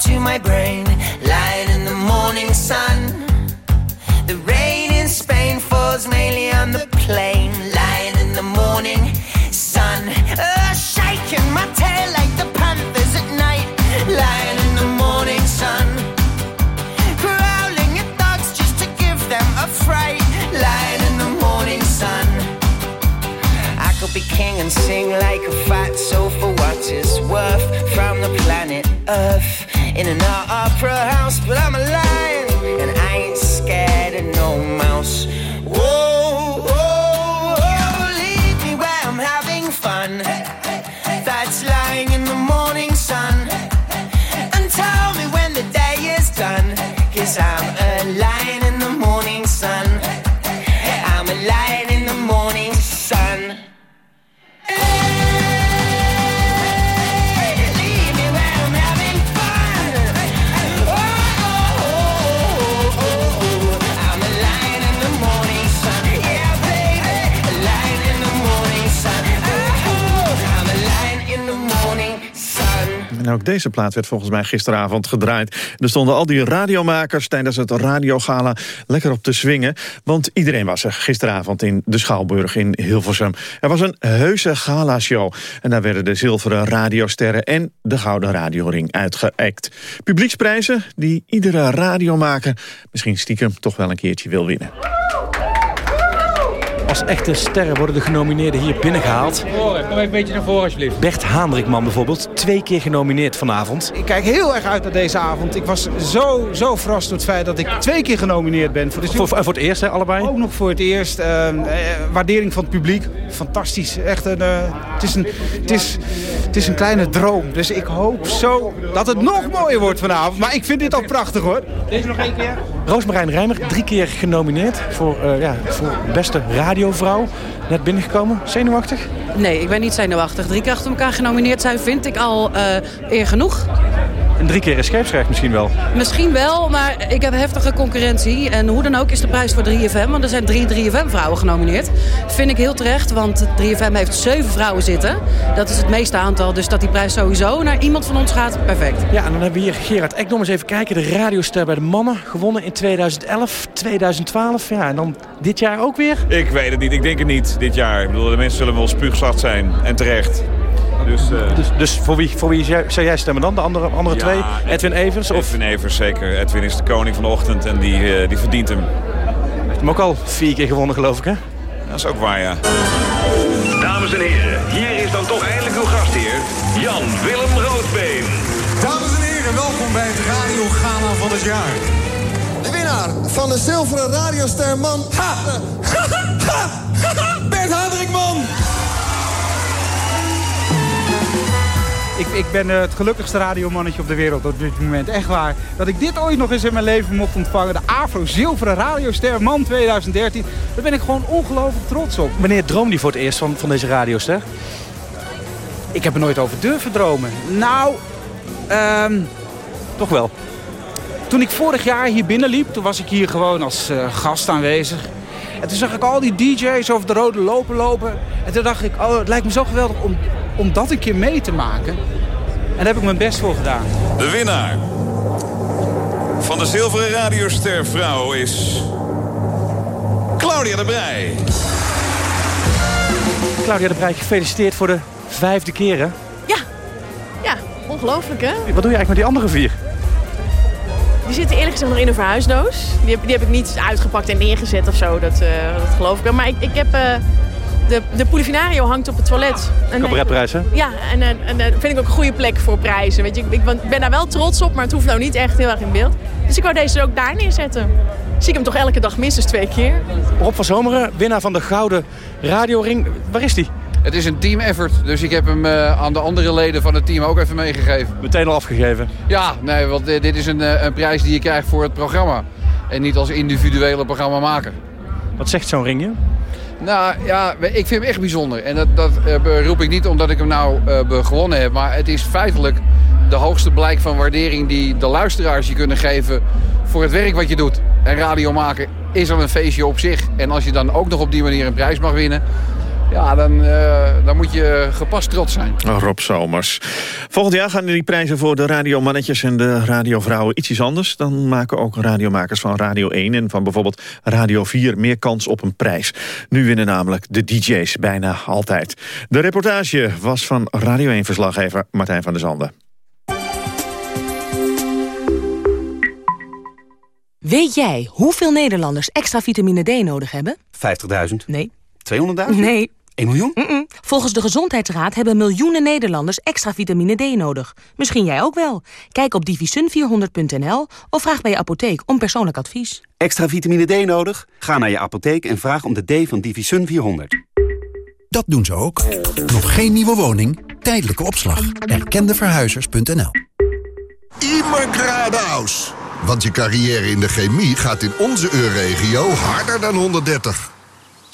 to my brain. Lying in the morning sun. The rain in Spain falls mainly on the plain. Lying in the morning sun. Uh, shaking my tail like the panthers at night. Lying in the morning sun. Growling at dogs just to give them a fright. Lying in the morning sun. I could be king and sing like a fat soul for what it's worth from the planet Earth in an opera house, but I'm deze plaat werd volgens mij gisteravond gedraaid. Er stonden al die radiomakers tijdens het radiogala lekker op te swingen. Want iedereen was er gisteravond in de Schouwburg in Hilversum. Er was een heuse galashow. En daar werden de zilveren radiosterren en de gouden radioring uitgeëkt. Publieksprijzen die iedere radiomaker misschien stiekem toch wel een keertje wil winnen. Als echte sterren worden de genomineerden hier binnengehaald. Kom even een beetje naar voren alsjeblieft. Bert Haandrikman bijvoorbeeld, twee keer genomineerd vanavond. Ik kijk heel erg uit naar deze avond. Ik was zo, zo verrast door het feit dat ik twee keer genomineerd ben. Voor, de voor, voor het eerst, hè, allebei? Ook nog voor het eerst. Uh, eh, waardering van het publiek. Fantastisch. Echt een, uh, het, is een, het, is, het is een kleine droom. Dus ik hoop zo dat het nog mooier wordt vanavond. Maar ik vind dit al prachtig hoor. Deze nog één keer. Roosmarijn Rijmer, drie keer genomineerd voor, uh, ja, voor beste radiovrouw. Net binnengekomen. Zenuwachtig? Nee, ik ben niet zenuwachtig. Drie keer achter elkaar genomineerd zijn vind ik al uh, eer genoeg. En drie keer een scheepsrecht misschien wel? Misschien wel, maar ik heb heftige concurrentie. En hoe dan ook is de prijs voor 3FM, want er zijn drie 3FM-vrouwen genomineerd. Dat vind ik heel terecht, want 3FM heeft zeven vrouwen zitten. Dat is het meeste aantal, dus dat die prijs sowieso naar iemand van ons gaat, perfect. Ja, en dan hebben we hier Gerard Ekdom. Eens even kijken, de radioster bij de mannen. Gewonnen in 2011, 2012. Ja, en dan dit jaar ook weer? Ik weet het niet, ik denk het niet dit jaar. Ik bedoel, de mensen zullen wel spuugzacht zijn en terecht. Dus, uh... dus, dus, voor wie, voor wie zou jij stemmen dan? De andere, andere twee? Edwin Evers? Of? Edwin Evers, zeker. Edwin is de koning van de ochtend en die, uh, die verdient hem. Hij heeft hem ook al vier keer gewonnen, geloof ik, hè? Dat is ook waar, ja. Dames en heren, hier is dan toch eindelijk uw gastheer, Jan Willem Roodbeen. Dames en heren, welkom bij het Radio Gala van het jaar. De winnaar van de zilveren radiosterman... Ha! ha! Bert Hendrikman! Ik, ik ben het gelukkigste radiomannetje op de wereld op dit moment. Echt waar. Dat ik dit ooit nog eens in mijn leven mocht ontvangen. De Afro Zilveren Radioster Man 2013. Daar ben ik gewoon ongelooflijk trots op. Wanneer droomde je voor het eerst van, van deze radioster? Ik heb er nooit over durven dromen. Nou, um, toch wel. Toen ik vorig jaar hier binnenliep, toen was ik hier gewoon als uh, gast aanwezig. En toen zag ik al die DJ's over de rode lopen lopen. En toen dacht ik, oh, het lijkt me zo geweldig om om dat een keer mee te maken. En daar heb ik mijn best voor gedaan. De winnaar van de zilveren radioster vrouw is... Claudia de Brij. Claudia de Brij, gefeliciteerd voor de vijfde keer, hè? Ja, ja, ongelooflijk, hè? Wat doe je eigenlijk met die andere vier? Die zitten eerlijk gezegd nog in een verhuisdoos. Die heb, die heb ik niet uitgepakt en neergezet of zo, dat, uh, dat geloof ik wel. Maar ik, ik heb... Uh, de, de Polifinario hangt op het toilet. Cabaretprijs, hè? Ja, en, en, en dat vind ik ook een goede plek voor prijzen. Weet je, ik, ik ben daar wel trots op, maar het hoeft nou niet echt heel erg in beeld. Dus ik wou deze ook daar neerzetten. Zie ik hem toch elke dag minstens twee keer. Rob van Zomeren, winnaar van de Gouden Radioring. Waar is die? Het is een team effort, dus ik heb hem uh, aan de andere leden van het team ook even meegegeven. Meteen al afgegeven? Ja, nee, want dit is een, uh, een prijs die je krijgt voor het programma. En niet als individuele programmamaker. Wat zegt zo'n ringje? Nou ja, ik vind hem echt bijzonder. En dat, dat uh, roep ik niet omdat ik hem nou uh, gewonnen heb. Maar het is feitelijk de hoogste blijk van waardering die de luisteraars je kunnen geven voor het werk wat je doet. En radio maken is al een feestje op zich. En als je dan ook nog op die manier een prijs mag winnen... Ja, dan, uh, dan moet je gepast trots zijn. Oh, Rob Somers. Volgend jaar gaan die prijzen voor de radiomannetjes en de radiovrouwen ietsjes anders. Dan maken ook radiomakers van Radio 1 en van bijvoorbeeld Radio 4 meer kans op een prijs. Nu winnen namelijk de DJ's bijna altijd. De reportage was van Radio 1-verslaggever Martijn van der Zanden. Weet jij hoeveel Nederlanders extra vitamine D nodig hebben? 50.000. Nee. 200.000? Nee. 1 miljoen? Mm -mm. Volgens de Gezondheidsraad hebben miljoenen Nederlanders extra vitamine D nodig. Misschien jij ook wel. Kijk op divisun400.nl of vraag bij je apotheek om persoonlijk advies. Extra vitamine D nodig? Ga naar je apotheek en vraag om de D van Divisun 400. Dat doen ze ook. Nog geen nieuwe woning? Tijdelijke opslag. Erkendeverhuizers.nl Immergradaus. Want je carrière in de chemie gaat in onze EU-regio harder dan 130.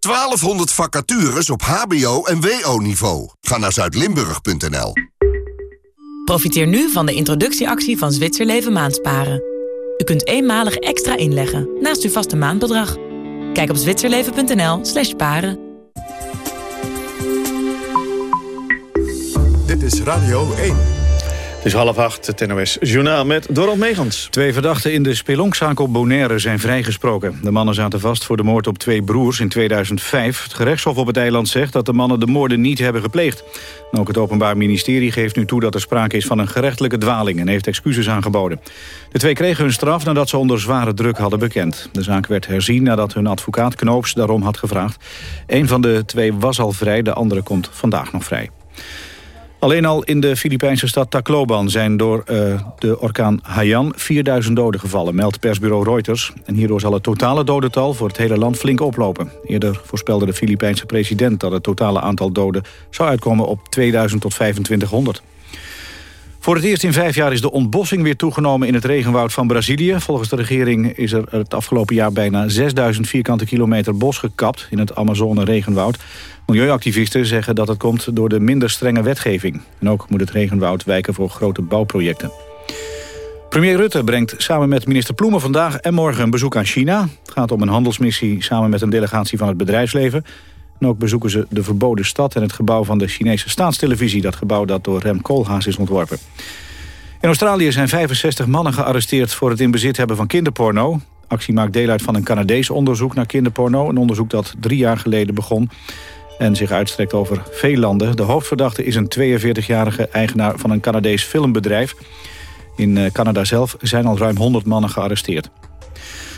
1200 vacatures op hbo- en wo-niveau. Ga naar zuidlimburg.nl. Profiteer nu van de introductieactie van Zwitserleven Maandsparen. U kunt eenmalig extra inleggen naast uw vaste maandbedrag. Kijk op zwitserleven.nl slash paren. Dit is Radio 1. Is half acht, het NOS Journaal met Dorald Megens. Twee verdachten in de spelonkzaak op Bonaire zijn vrijgesproken. De mannen zaten vast voor de moord op twee broers in 2005. Het gerechtshof op het eiland zegt dat de mannen de moorden niet hebben gepleegd. Ook het Openbaar Ministerie geeft nu toe dat er sprake is van een gerechtelijke dwaling... en heeft excuses aangeboden. De twee kregen hun straf nadat ze onder zware druk hadden bekend. De zaak werd herzien nadat hun advocaat Knoops daarom had gevraagd. Een van de twee was al vrij, de andere komt vandaag nog vrij. Alleen al in de Filipijnse stad Tacloban zijn door uh, de orkaan Haiyan 4000 doden gevallen, meldt persbureau Reuters. En hierdoor zal het totale dodental voor het hele land flink oplopen. Eerder voorspelde de Filipijnse president dat het totale aantal doden zou uitkomen op 2000 tot 2500. Voor het eerst in vijf jaar is de ontbossing weer toegenomen in het regenwoud van Brazilië. Volgens de regering is er het afgelopen jaar bijna 6000 vierkante kilometer bos gekapt in het Amazone-regenwoud. Milieuactivisten zeggen dat het komt door de minder strenge wetgeving. En ook moet het regenwoud wijken voor grote bouwprojecten. Premier Rutte brengt samen met minister Ploemen vandaag en morgen een bezoek aan China. Het gaat om een handelsmissie samen met een delegatie van het bedrijfsleven. En ook bezoeken ze de verboden stad en het gebouw van de Chinese staatstelevisie. Dat gebouw dat door Rem Koolhaas is ontworpen. In Australië zijn 65 mannen gearresteerd voor het in bezit hebben van kinderporno. De actie maakt deel uit van een Canadees onderzoek naar kinderporno. Een onderzoek dat drie jaar geleden begon en zich uitstrekt over veel landen. De hoofdverdachte is een 42-jarige eigenaar van een Canadees filmbedrijf. In eh, Canada zelf zijn al ruim 100 mannen gearresteerd.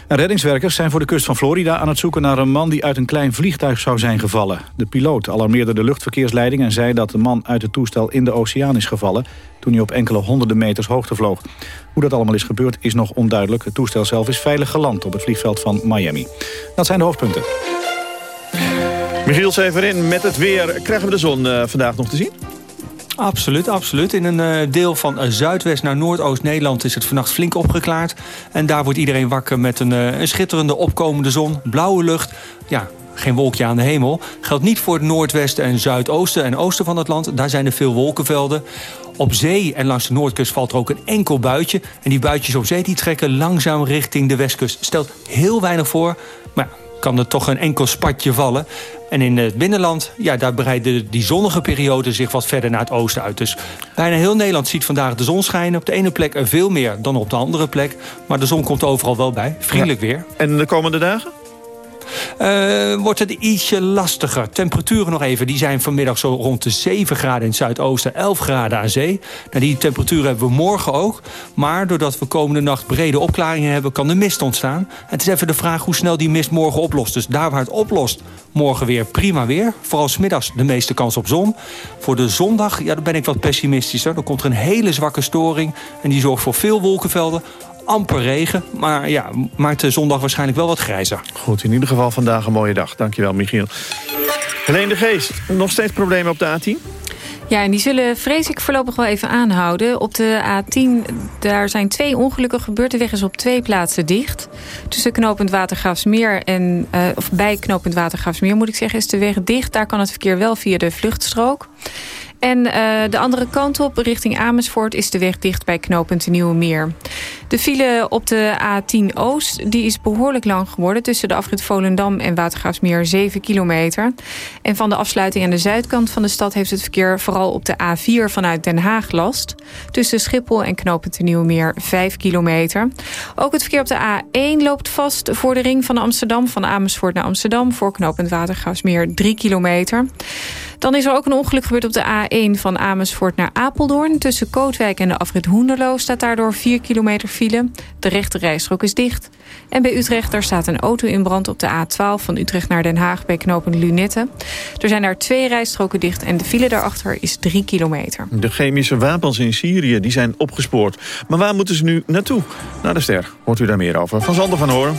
En reddingswerkers zijn voor de kust van Florida aan het zoeken naar een man die uit een klein vliegtuig zou zijn gevallen. De piloot alarmeerde de luchtverkeersleiding en zei dat de man uit het toestel in de oceaan is gevallen toen hij op enkele honderden meters hoogte vloog. Hoe dat allemaal is gebeurd is nog onduidelijk. Het toestel zelf is veilig geland op het vliegveld van Miami. Dat zijn de hoofdpunten. Michiel Severin, met het weer krijgen we de zon uh, vandaag nog te zien? Absoluut, absoluut. In een uh, deel van uh, zuidwest naar noordoost-Nederland is het vannacht flink opgeklaard. En daar wordt iedereen wakker met een, een schitterende opkomende zon. Blauwe lucht, ja, geen wolkje aan de hemel. Geldt niet voor het noordwesten en zuidoosten en oosten van het land. Daar zijn er veel wolkenvelden. Op zee en langs de noordkust valt er ook een enkel buitje. En die buitjes op zee die trekken langzaam richting de westkust. Stelt heel weinig voor, maar kan er toch een enkel spatje vallen. En in het binnenland, ja, daar breiden die zonnige perioden zich wat verder naar het oosten uit. Dus bijna heel Nederland ziet vandaag de zon schijnen. Op de ene plek er veel meer dan op de andere plek. Maar de zon komt overal wel bij. Vriendelijk weer. En de komende dagen? Uh, wordt het ietsje lastiger. Temperaturen nog even, die zijn vanmiddag zo rond de 7 graden in het zuidoosten, 11 graden aan zee. Nou, die temperaturen hebben we morgen ook. Maar doordat we komende nacht brede opklaringen hebben, kan de mist ontstaan. Het is even de vraag hoe snel die mist morgen oplost. Dus daar waar het oplost, morgen weer prima weer. Vooral smiddags de meeste kans op zon. Voor de zondag, ja, dan ben ik wat pessimistischer. Dan komt er een hele zwakke storing en die zorgt voor veel wolkenvelden amper regen. Maar ja, maakt de zondag waarschijnlijk wel wat grijzer. Goed, in ieder geval vandaag een mooie dag. Dankjewel, Michiel. Helene de Geest, nog steeds problemen op de A10? Ja, en die zullen vrees ik voorlopig wel even aanhouden. Op de A10, daar zijn twee ongelukken gebeurd. De weg is op twee plaatsen dicht. Tussen knooppunt Watergraafsmeer en... Uh, of bij knooppunt Watergraafsmeer moet ik zeggen, is de weg dicht. Daar kan het verkeer wel via de vluchtstrook. En uh, de andere kant op, richting Amersfoort, is de weg dicht bij knooppunt Nieuwe Meer. De file op de A10 Oost die is behoorlijk lang geworden... tussen de afrit Volendam en Watergraafsmeer 7 kilometer. En van de afsluiting aan de zuidkant van de stad... heeft het verkeer vooral op de A4 vanuit Den Haag last. Tussen Schiphol en knooppunt Nieuwe Meer 5 kilometer. Ook het verkeer op de A1 loopt vast voor de ring van Amsterdam... van Amersfoort naar Amsterdam voor knooppunt Watergraafsmeer 3 kilometer. Dan is er ook een ongeluk gebeurd op de A1 van Amersfoort naar Apeldoorn. Tussen Kootwijk en de afrit Hoenderloo staat daardoor 4 kilometer file. De rechte rijstrook is dicht. En bij Utrecht daar staat een auto in brand op de A12 van Utrecht naar Den Haag bij knopen Lunette. Er zijn daar twee rijstroken dicht en de file daarachter is 3 kilometer. De chemische wapens in Syrië die zijn opgespoord. Maar waar moeten ze nu naartoe? Naar de ster. Hoort u daar meer over. Van Zander van Hoorn.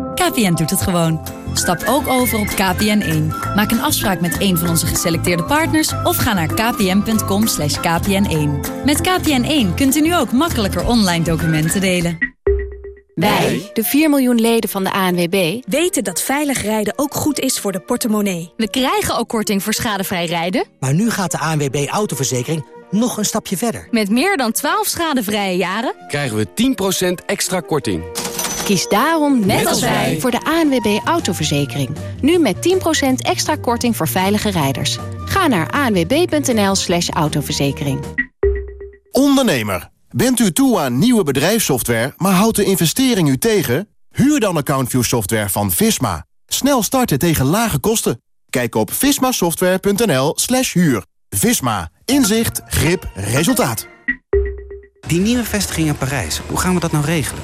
KPN doet het gewoon. Stap ook over op KPN1. Maak een afspraak met een van onze geselecteerde partners... of ga naar kpn.com kpn1. Met KPN1 kunt u nu ook makkelijker online documenten delen. Wij, de 4 miljoen leden van de ANWB... weten dat veilig rijden ook goed is voor de portemonnee. We krijgen ook korting voor schadevrij rijden. Maar nu gaat de ANWB Autoverzekering nog een stapje verder. Met meer dan 12 schadevrije jaren... krijgen we 10% extra korting. Kies daarom, net, als wij, voor de ANWB Autoverzekering. Nu met 10% extra korting voor veilige rijders. Ga naar anwb.nl slash autoverzekering. Ondernemer, bent u toe aan nieuwe bedrijfssoftware... maar houdt de investering u tegen? Huur dan AccountView software van Visma. Snel starten tegen lage kosten. Kijk op vismasoftware.nl slash huur. Visma. Inzicht, grip, resultaat. Die nieuwe vestiging in Parijs, hoe gaan we dat nou regelen?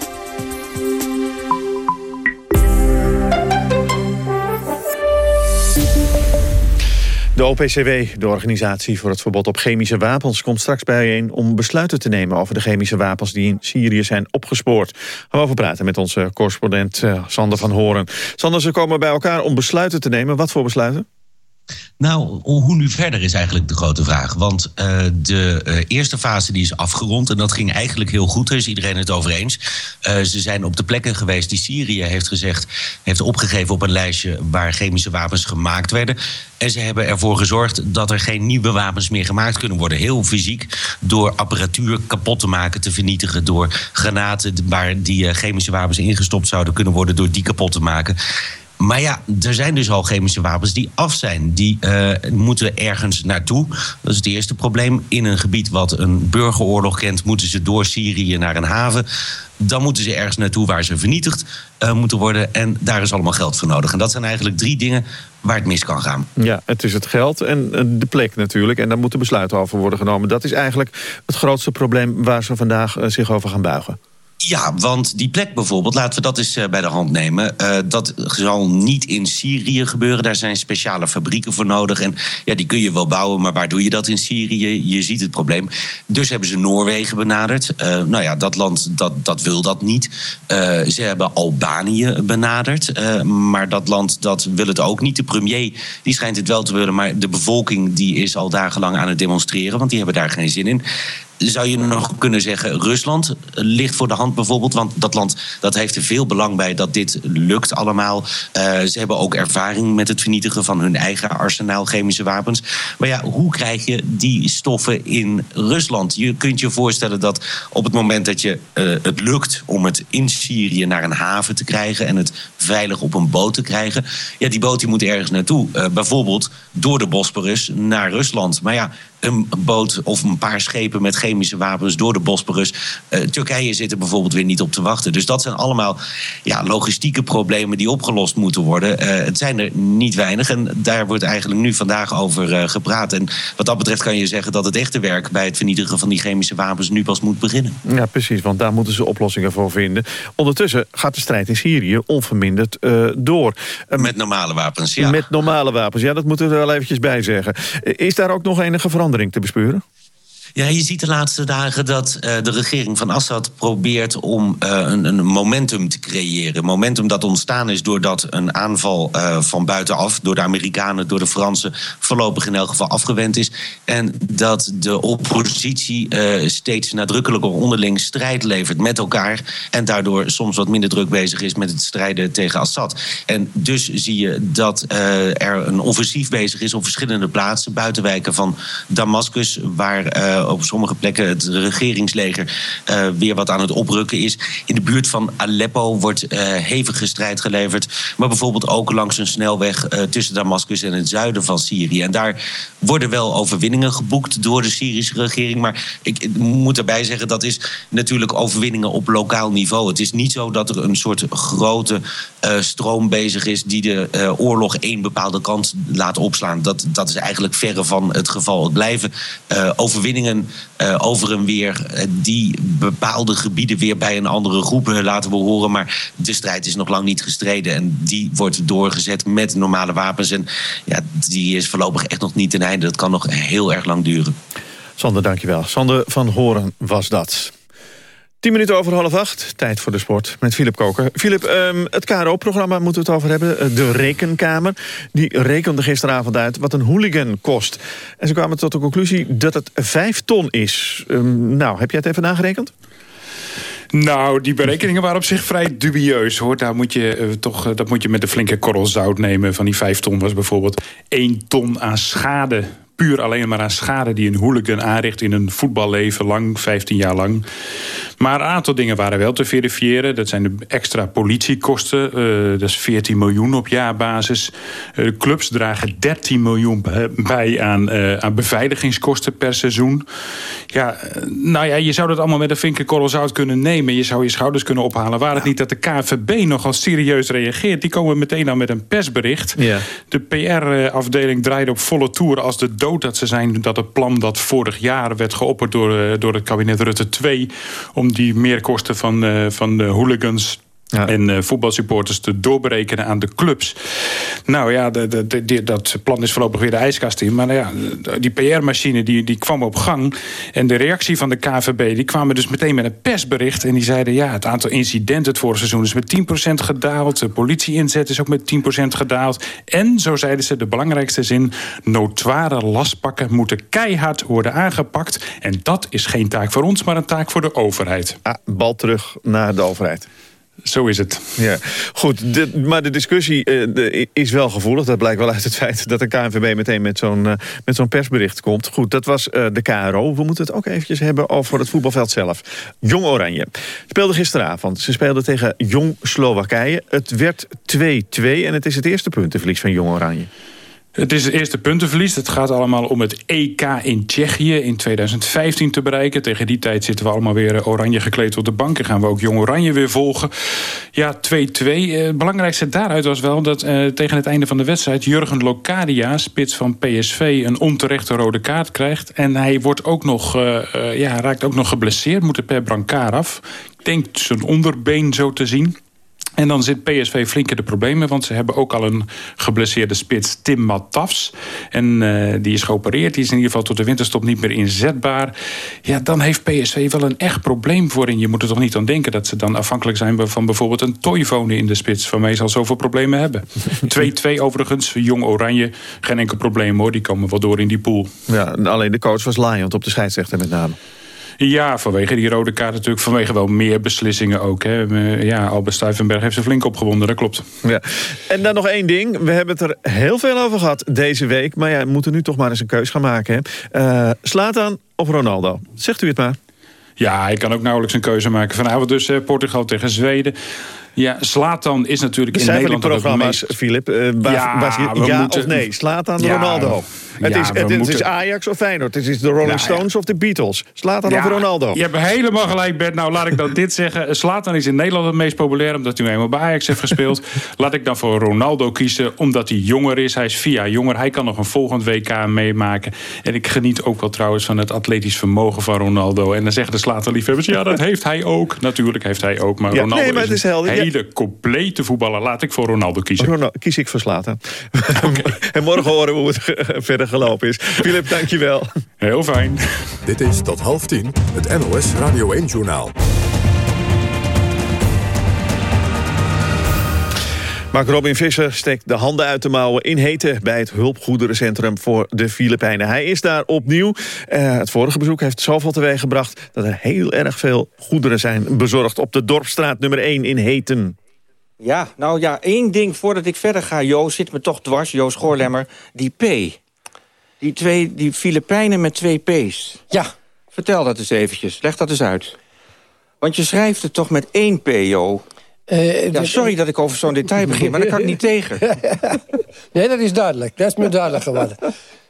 De OPCW, de Organisatie voor het Verbod op Chemische Wapens... komt straks bijeen om besluiten te nemen over de chemische wapens... die in Syrië zijn opgespoord. Gaan we over praten met onze correspondent uh, Sander van Horen. Sander, ze komen bij elkaar om besluiten te nemen. Wat voor besluiten? Nou, hoe nu verder is eigenlijk de grote vraag. Want uh, de uh, eerste fase die is afgerond en dat ging eigenlijk heel goed. Daar is iedereen het over eens. Uh, ze zijn op de plekken geweest die Syrië heeft gezegd... heeft opgegeven op een lijstje waar chemische wapens gemaakt werden. En ze hebben ervoor gezorgd dat er geen nieuwe wapens meer gemaakt kunnen worden. Heel fysiek, door apparatuur kapot te maken, te vernietigen... door granaten waar die chemische wapens ingestopt zouden kunnen worden... door die kapot te maken... Maar ja, er zijn dus al chemische wapens die af zijn. Die uh, moeten ergens naartoe. Dat is het eerste probleem. In een gebied wat een burgeroorlog kent, moeten ze door Syrië naar een haven. Dan moeten ze ergens naartoe waar ze vernietigd uh, moeten worden. En daar is allemaal geld voor nodig. En dat zijn eigenlijk drie dingen waar het mis kan gaan. Ja, het is het geld en de plek natuurlijk. En daar moeten besluiten over worden genomen. Dat is eigenlijk het grootste probleem waar ze vandaag zich over gaan buigen. Ja, want die plek bijvoorbeeld, laten we dat eens uh, bij de hand nemen. Uh, dat zal niet in Syrië gebeuren. Daar zijn speciale fabrieken voor nodig. En ja, die kun je wel bouwen, maar waar doe je dat in Syrië? Je ziet het probleem. Dus hebben ze Noorwegen benaderd. Uh, nou ja, dat land dat, dat wil dat niet. ze hebben Albanië benaderd. maar dat land dat wil het ook niet. De premier die schijnt het wel te willen. Maar de bevolking die is al dagenlang aan het demonstreren. Want die hebben daar geen zin in zou je nog kunnen zeggen, Rusland ligt voor de hand bijvoorbeeld. Want dat land dat heeft er veel belang bij dat dit lukt allemaal. Uh, ze hebben ook ervaring met het vernietigen van hun eigen arsenaal chemische wapens. Maar ja, hoe krijg je die stoffen in Rusland? Je kunt je voorstellen dat op het moment dat je uh, het lukt om het in Syrië naar een haven te krijgen en het veilig op een boot te krijgen. Ja, die boot die moet ergens naartoe. Uh, bijvoorbeeld door de Bosporus naar Rusland. Maar ja, een boot of een paar schepen met chemische wapens door de Bosporus. Uh, Turkije zit er bijvoorbeeld weer niet op te wachten. Dus dat zijn allemaal ja, logistieke problemen die opgelost moeten worden. Uh, het zijn er niet weinig en daar wordt eigenlijk nu vandaag over uh, gepraat. En wat dat betreft kan je zeggen dat het echte werk bij het vernietigen van die chemische wapens nu pas moet beginnen. Ja, precies, want daar moeten ze oplossingen voor vinden. Ondertussen gaat de strijd in Syrië onverminderd door. met normale wapens, ja. Met normale wapens, ja, dat moeten we er wel eventjes bij zeggen. Is daar ook nog enige verandering? Te bespeuren? Ja, je ziet de laatste dagen dat uh, de regering van Assad probeert om uh, een, een, momentum te creëren. Momentum dat ontstaan is doordat een aanval uh, van buitenaf, door de Amerikanen, door de Fransen, voorlopig in elk geval afgewend is. En dat de oppositie steeds nadrukkelijker onderling strijd levert met elkaar. En daardoor soms wat minder druk bezig is met het strijden tegen Assad. En dus zie je dat er een offensief bezig is op verschillende plaatsen, buitenwijken van Damascus, waar op sommige plekken het regeringsleger weer wat aan het oprukken is. In de buurt van Aleppo wordt hevige strijd geleverd. Maar bijvoorbeeld ook langs een snelweg tussen Damascus en het zuiden van Syrië. En daar worden wel overwinningen geboekt door de Syrische regering. Maar ik, moet erbij zeggen, dat is natuurlijk overwinningen op lokaal niveau. Het is niet zo dat er een soort grote stroom bezig is die de oorlog één bepaalde kant laat opslaan. Dat, dat is eigenlijk verre van het geval. Het blijven overwinningen uh, over en weer uh, die bepaalde gebieden weer bij een andere groep laten behoren. Maar de strijd is nog lang niet gestreden en die wordt doorgezet met normale wapens. En ja, die is voorlopig echt nog niet ten einde. Dat kan nog heel erg lang duren. Sander, dankjewel. Sander van Horen was dat. 10 minuten over half acht. Tijd voor de sport met Philip Koker. Philip, um, het KRO-programma moeten we het over hebben. Eh, de Rekenkamer. Die rekende gisteravond uit wat een hooligan kost. En ze kwamen tot de conclusie dat het 5 ton is. Um, nou, heb jij het even nagerekend? Nou, die berekeningen waren op zich vrij dubieus. Hoor. Daar moet je, uh, toch, uh, dat moet je met een flinke korrel zout nemen. Van die vijf ton was bijvoorbeeld één ton aan schade puur alleen maar aan schade die een hooligan aanricht in een voetballeven lang, 15 jaar lang. Maar een aantal dingen waren wel te verifiëren. Dat zijn de extra politiekosten. Uh, dat is 14 miljoen op jaarbasis. Uh, de clubs dragen 13 miljoen bij aan, uh, aan beveiligingskosten per seizoen. Ja, nou ja, je zou dat allemaal met een vinkerkorrel zout kunnen nemen. Je zou je schouders kunnen ophalen. Waar het niet dat de KVB nogal serieus reageert. Die komen meteen dan met een persbericht. Ja. De PR-afdeling draait op volle toer als de dood dat ze zijn... dat het plan dat vorig jaar werd geopperd door, door het kabinet Rutte 2... om die meerkosten van, uh, van de hooligans En uh, voetbalsupporters te doorberekenen aan de clubs. Nou ja, de, de, de, dat plan is voorlopig weer de ijskast in. Maar nou ja, die PR-machine die, die kwam op gang. En de reactie van de KVB, die kwamen dus meteen met een persbericht. En die zeiden, ja, het aantal incidenten het vorige seizoen is met 10% gedaald. De politie-inzet is ook met 10% gedaald. En, zo zeiden ze, de belangrijkste zin... notoire lastpakken moeten keihard worden aangepakt. En dat is geen taak voor ons, maar een taak voor de overheid. Ah, bal terug naar de overheid. Zo is het. Ja, goed. Maar de discussie de, is wel gevoelig. Dat blijkt wel uit het feit dat de KNVB meteen met zo'n uh, met zo'n persbericht komt. Goed, dat was uh, de KRO. We moeten het ook eventjes hebben over het voetbalveld zelf. Jong Oranje speelde gisteravond. Ze speelden tegen Jong Slowakije. Het werd 2-2 en het is het eerste puntenverlies van Jong Oranje. Het is het eerste puntenverlies. Het gaat allemaal om het EK in Tsjechië in 2015 te bereiken. Tegen die tijd zitten we allemaal weer oranje gekleed op de bank. En gaan we ook Jong Oranje weer volgen. Ja, 2-2. Het belangrijkste daaruit was wel dat uh, tegen het einde van de wedstrijd... Jurgen Locadia, spits van PSV, een onterechte rode kaart krijgt. En hij wordt ook nog, uh, ja, raakt ook nog geblesseerd. Moet er per brancard af. Ik denk zijn onderbeen zo te zien. En dan zit PSV flink in de problemen, want ze hebben ook al een geblesseerde spits, Tim Matafs. En uh, die is geopereerd, die is in ieder geval tot de winterstop niet meer inzetbaar. Ja, dan heeft PSV wel een echt probleem voor. En je moet er toch niet aan denken dat ze dan afhankelijk zijn van bijvoorbeeld een Toivonen in de spits. Van mij zal zoveel problemen hebben. 2-2 overigens, Jong Oranje, geen enkel probleem hoor, die komen wel door in die pool. Ja, alleen de coach was Lion op de scheidsrechter met name. Ja, vanwege die rode kaart natuurlijk. Vanwege wel meer beslissingen ook. Hè. Ja, Albert Stuyvenberg heeft ze flink opgewonden, dat klopt. Ja. En dan nog één ding. We hebben het er heel veel over gehad deze week. Maar ja, we moeten nu toch maar eens een keus gaan maken. Hè. Uh, slaat aan of Ronaldo? Zegt u het maar. Ja, hij kan ook nauwelijks een keuze maken. Vanavond dus eh, Portugal tegen Zweden. Ja, Slatan is natuurlijk in Nederland... Het programma's, meest... Filip. Uh, ja, ja moeten... of nee? Slatan ja, Ronaldo. Het, ja, is, het, moeten... is Ajax of Feyenoord. Het is de Rolling nou, Stones of de Beatles. Slatan of Ronaldo. Je hebt helemaal gelijk, Bert. Nou, laat ik dan dit zeggen. Slatan is in Nederland het meest populair... omdat hij eenmaal bij Ajax heeft gespeeld. laat ik dan voor Ronaldo kiezen, omdat hij jonger is. Hij is via jonger. Hij kan nog een volgend WK meemaken. En ik geniet ook wel trouwens van het atletisch vermogen van Ronaldo. En dan zeggen de Slatan-liefhebbers... ja, dat heeft hij ook. Natuurlijk heeft hij ook. Maar Ronaldo nee, maar het is, is een hele complete voetballer. Laat ik voor Ronaldo kiezen. Ronaldo, kies ik voor. Okay. en morgen horen we hoe het verder gelopen is. Philip, dankjewel. Heel fijn. Dit is tot half tien het NOS Radio 1-journaal. Mark Robin Visser steekt de handen uit de mouwen in Heten... bij het hulpgoederencentrum voor de Filipijnen. Hij is daar opnieuw. Uh, het vorige bezoek heeft zoveel teweeg gebracht... dat er heel erg veel goederen zijn bezorgd... op de Dorpstraat nummer 1 in Heten. Ja, nou ja, één ding voordat ik verder ga, Joost, zit me toch dwars, Joost Schoorlemmer. Die P. Die, twee, die Filipijnen met twee P's. Ja. Vertel dat eens eventjes. Leg dat eens uit. Want je schrijft het toch met één PO? Uh, ja, sorry dat ik over zo'n detail begin, maar daar kan ik niet tegen. nee, dat is duidelijk. Dat is me duidelijk geworden.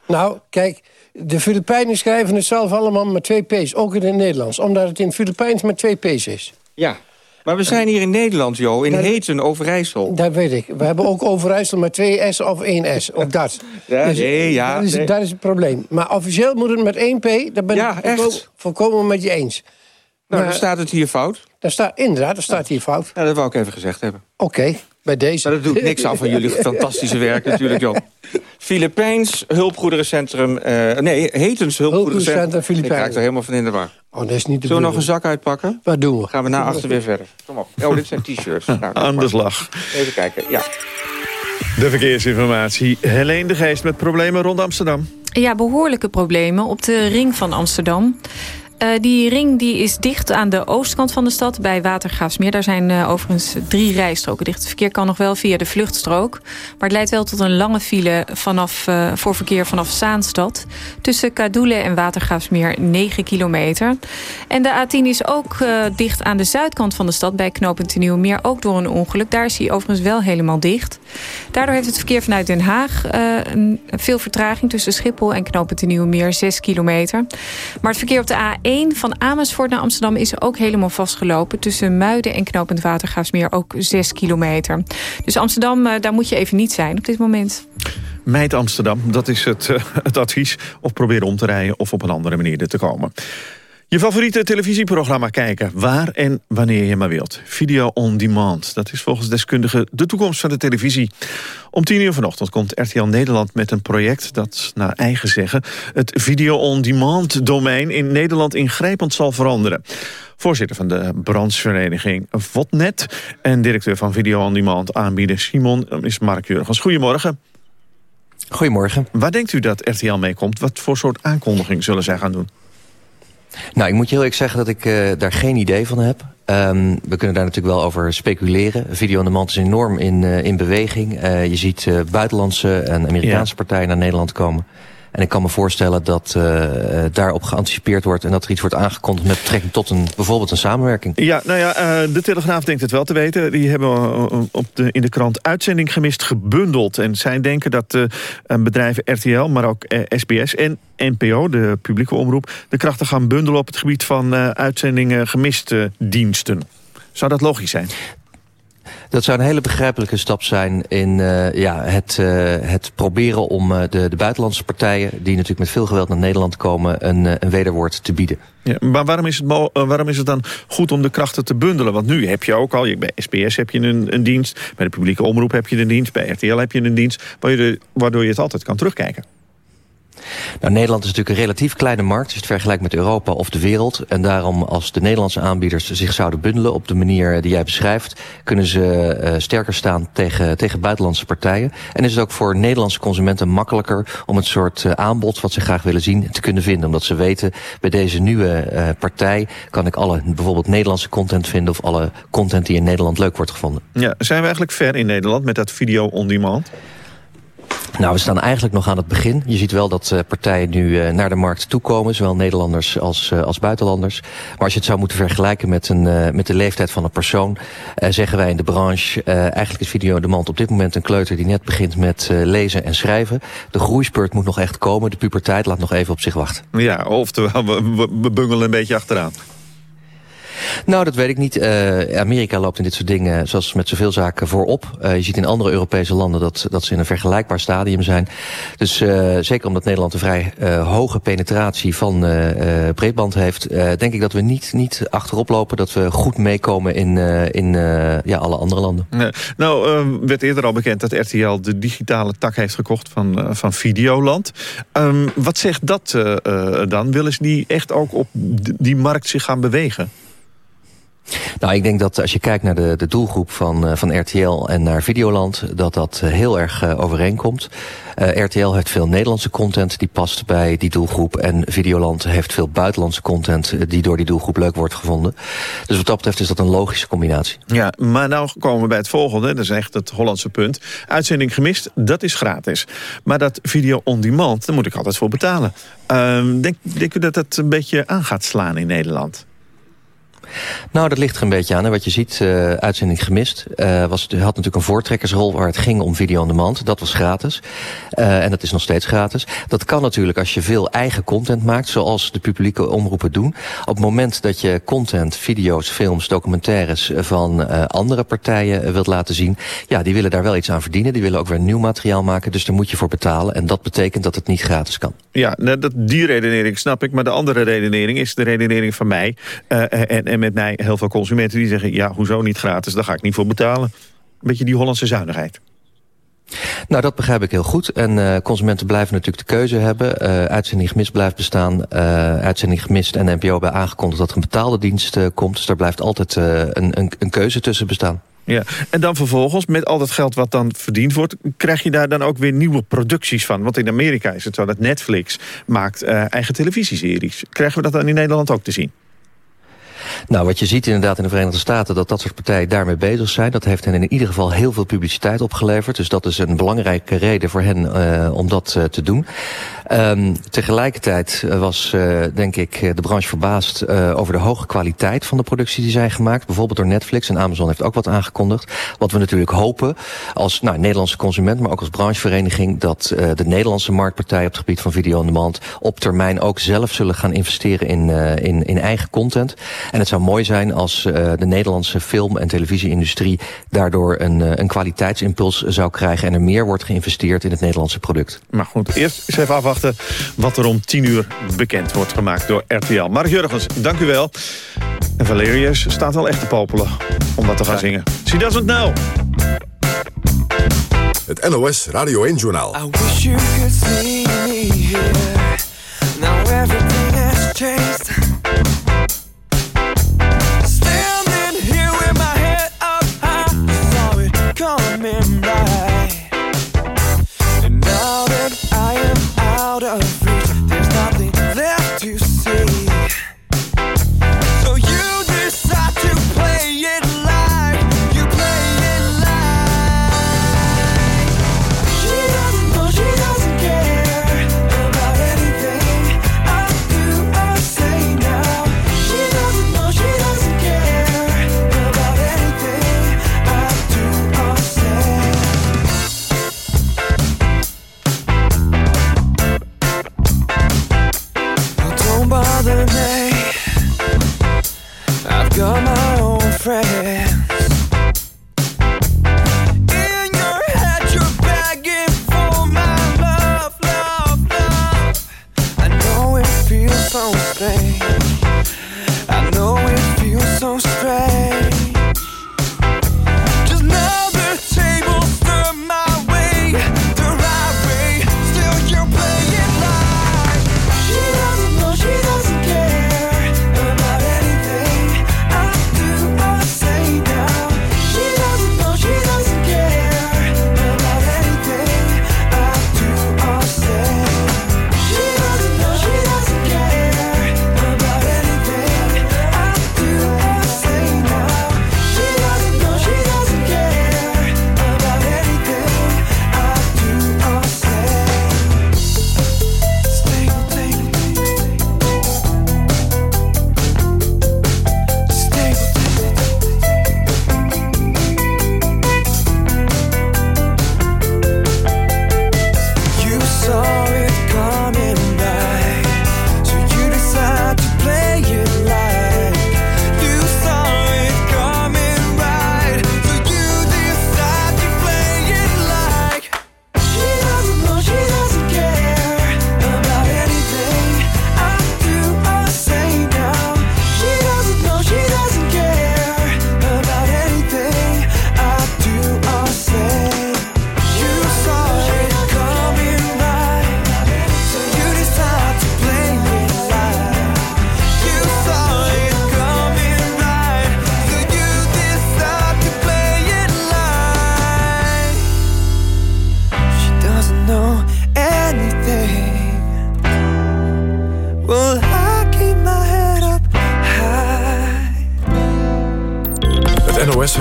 nou, kijk, de Filipijnen schrijven het zelf allemaal met twee P's. Ook in het Nederlands. Omdat het in Filipijns met twee P's is. Ja, maar we zijn hier in Nederland, Jo, in Heten, Overijssel. Dat weet ik. We hebben ook Overijssel met twee S of één S. Ook dat. Ja, dus, nee, ja. Dat is, nee. dat is het probleem. Maar officieel moet het met één P. Dat ben ja, ik echt? volkomen met je eens. Nou, dan staat het hier fout. Daar staat, inderdaad, dat staat hier fout. Ja, dat wou ik even gezegd hebben. Oké, okay, bij deze. Maar dat doet niks af van jullie fantastische werk natuurlijk, joh. Filipijns hulpgoederencentrum... Uh, nee, Hetens hulpgoederencentrum. Filipijns. Ik raak er helemaal van in de war. Oh, dat is niet de Zullen we nog een zak uitpakken? Wat doen we? Gaan we na achter weer verder. Kom op. Oh, dit zijn t-shirts. Nou, Aan de slag. Even kijken, ja. De verkeersinformatie. Helene de Geest met problemen rond Amsterdam. Ja, behoorlijke problemen op de ring van Amsterdam. Uh, die ring die is dicht aan de oostkant van de stad bij Watergraafsmeer. Daar zijn uh, overigens drie rijstroken dicht. Het verkeer kan nog wel via de vluchtstrook. Maar het leidt wel tot een lange file vanaf, uh, voor verkeer vanaf Zaanstad. Tussen Kadoelen en Watergraafsmeer 9 kilometer. En de A10 is ook dicht aan de zuidkant van de stad bij knooppunt Nieuwmeer. Ook door een ongeluk. Daar is hij overigens wel helemaal dicht. Daardoor heeft het verkeer vanuit Den Haag veel vertraging tussen Schiphol en knooppunt Nieuwmeer 6 kilometer. Maar het verkeer op de A1 van Amersfoort naar Amsterdam is ook helemaal vastgelopen. Tussen Muiden en knooppunt Watergraafsmeer ook 6 kilometer. Dus Amsterdam, daar moet je even niet zijn op dit moment. Meid Amsterdam, dat is het, uh, het advies. Of probeer om te rijden of op een andere manier er te komen. Je favoriete televisieprogramma kijken, waar en wanneer je maar wilt. Video on demand, dat is volgens deskundigen de toekomst van de televisie. Om tien uur vanochtend komt RTL Nederland met een project... dat naar eigen zeggen het video on demand domein in Nederland ingrijpend zal veranderen. Voorzitter van de branchevereniging VOTNET en directeur van Video on Demand aanbieder Simon is Mark Jurgens. Goedemorgen. Goedemorgen. Waar denkt u dat RTL mee komt? Wat voor soort aankondiging zullen zij gaan doen? Nou, ik moet je heel eerlijk zeggen dat ik uh, daar geen idee van heb. Um, we kunnen daar natuurlijk wel over speculeren. Video on demand is enorm in, uh, in beweging. Uh, je ziet buitenlandse en Amerikaanse ja. partijen naar Nederland komen. En ik kan me voorstellen dat uh, daarop geanticipeerd wordt... en dat er iets wordt aangekondigd met betrekking tot een, bijvoorbeeld een samenwerking. Ja, nou ja, uh, de Telegraaf denkt het wel te weten. Die hebben op de, in de krant uitzending gemist gebundeld. En zij denken dat uh, bedrijven RTL, maar ook SBS en NPO... de publieke omroep, de krachten gaan bundelen... op het gebied van uitzendingen gemist diensten. Zou dat logisch zijn? Dat zou een hele begrijpelijke stap zijn in uh, ja, het, uh, het proberen om uh, de, de buitenlandse partijen... die natuurlijk met veel geweld naar Nederland komen, een, een wederwoord te bieden. Ja, maar waarom is, het waarom is het dan goed om de krachten te bundelen? Want nu heb je ook al, bij SBS heb je een, een dienst... bij de publieke omroep heb je een dienst, bij RTL heb je een dienst... waardoor je het altijd kan terugkijken. Nou, Nederland is natuurlijk een relatief kleine markt... als je het vergelijkt met Europa of de wereld. En daarom als de Nederlandse aanbieders zich zouden bundelen... op de manier die jij beschrijft... kunnen ze uh, sterker staan tegen, tegen buitenlandse partijen. En is het ook voor Nederlandse consumenten makkelijker... om het soort uh, aanbod wat ze graag willen zien te kunnen vinden. Omdat ze weten, bij deze nieuwe partij... kan ik alle bijvoorbeeld Nederlandse content vinden... of alle content die in Nederland leuk wordt gevonden. Ja, zijn we eigenlijk ver in Nederland met dat video on demand? Nou, we staan eigenlijk nog aan het begin. Je ziet wel dat uh, partijen nu uh, naar de markt toekomen, zowel Nederlanders als, uh, als buitenlanders. Maar als je het zou moeten vergelijken met, een, met de leeftijd van een persoon, zeggen wij in de branche, eigenlijk is video de mand op dit moment een kleuter die net begint met lezen en schrijven. De groeispurt moet nog echt komen, de puberteit laat nog even op zich wachten. Ja, oftewel, we, we bungelen een beetje achteraan. Nou, dat weet ik niet. Uh, Amerika loopt in dit soort dingen, zoals met zoveel zaken, voorop. Uh, je ziet in andere Europese landen dat, dat ze in een vergelijkbaar stadium zijn. Dus uh, zeker omdat Nederland een vrij hoge penetratie van breedband heeft... denk ik dat we niet, niet achterop lopen, dat we goed meekomen in, in ja, alle andere landen. Nou, werd eerder al bekend dat RTL de digitale tak heeft gekocht van, van Videoland. Um, wat zegt dat dan? Willen ze die echt ook op die markt zich gaan bewegen? Nou, ik denk dat als je kijkt naar de, de doelgroep van, uh, van RTL en naar Videoland... dat dat uh, heel erg uh, overeenkomt. RTL heeft veel Nederlandse content die past bij die doelgroep... en Videoland heeft veel buitenlandse content die door die doelgroep leuk wordt gevonden. Dus wat dat betreft is dat een logische combinatie. Ja, maar nou komen we bij het volgende, dat is echt het Hollandse punt. Uitzending gemist, dat is gratis. Maar dat video on demand, daar moet ik altijd voor betalen. Ehm, denk, denk u dat dat een beetje aan gaat slaan in Nederland? Nou, dat ligt er een beetje aan. Hè. Wat je ziet, uh, uitzending gemist, uh, was, had natuurlijk een voortrekkersrol waar het ging om video on demand. Dat was gratis. Uh, en dat is nog steeds gratis. Dat kan natuurlijk als je veel eigen content maakt, zoals de publieke omroepen doen. Op het moment dat je content, video's, films, documentaires van andere partijen wilt laten zien, ja, die willen daar wel iets aan verdienen. Die willen ook weer nieuw materiaal maken, dus daar moet je voor betalen. En dat betekent dat het niet gratis kan. Ja, dat, die redenering snap ik. Maar de andere redenering is de redenering van mij en met mij heel veel consumenten die zeggen... ja, hoezo niet gratis, daar ga ik niet voor betalen. Een beetje die Hollandse zuinigheid. Nou, dat begrijp ik heel goed. En uh, consumenten blijven natuurlijk de keuze hebben. Uh, uitzending gemist blijft bestaan. Uh, uitzending gemist en NPO bij aangekondigd dat er een betaalde dienst komt. Dus daar blijft altijd een, een, een keuze tussen bestaan. Ja, en dan vervolgens, met al dat geld wat dan verdiend wordt... krijg je daar dan ook weer nieuwe producties van. Want in Amerika is het zo dat Netflix maakt eigen televisieseries. Krijgen we dat dan in Nederland ook te zien? Nou, wat je ziet inderdaad in de Verenigde Staten... dat dat soort partijen daarmee bezig zijn. Dat heeft hen in ieder geval heel veel publiciteit opgeleverd. Dus dat is een belangrijke reden voor hen uh, om dat uh, te doen. Um, tegelijkertijd was, uh, denk ik, de branche verbaasd over de hoge kwaliteit van de productie die zijn gemaakt. Bijvoorbeeld door Netflix en Amazon heeft ook wat aangekondigd. Wat we natuurlijk hopen als nou, Nederlandse consument, maar ook als branchevereniging... dat de Nederlandse marktpartijen op het gebied van video on demand... op termijn ook zelf zullen gaan investeren in, in, in eigen content. En het zou mooi zijn als de Nederlandse film- en televisieindustrie... daardoor een, een kwaliteitsimpuls zou krijgen... en er meer wordt geïnvesteerd in het Nederlandse product. Maar goed, eerst eens even afwachten wat er om 10 uur bekend wordt gemaakt door RTL. Mark Jurgens, dank u wel. En Valerius staat wel echt te popelen om wat te gaan zingen. She doesn't know. Het NOS Radio 1 Journaal. I wish you could see me here. Now everything has changed.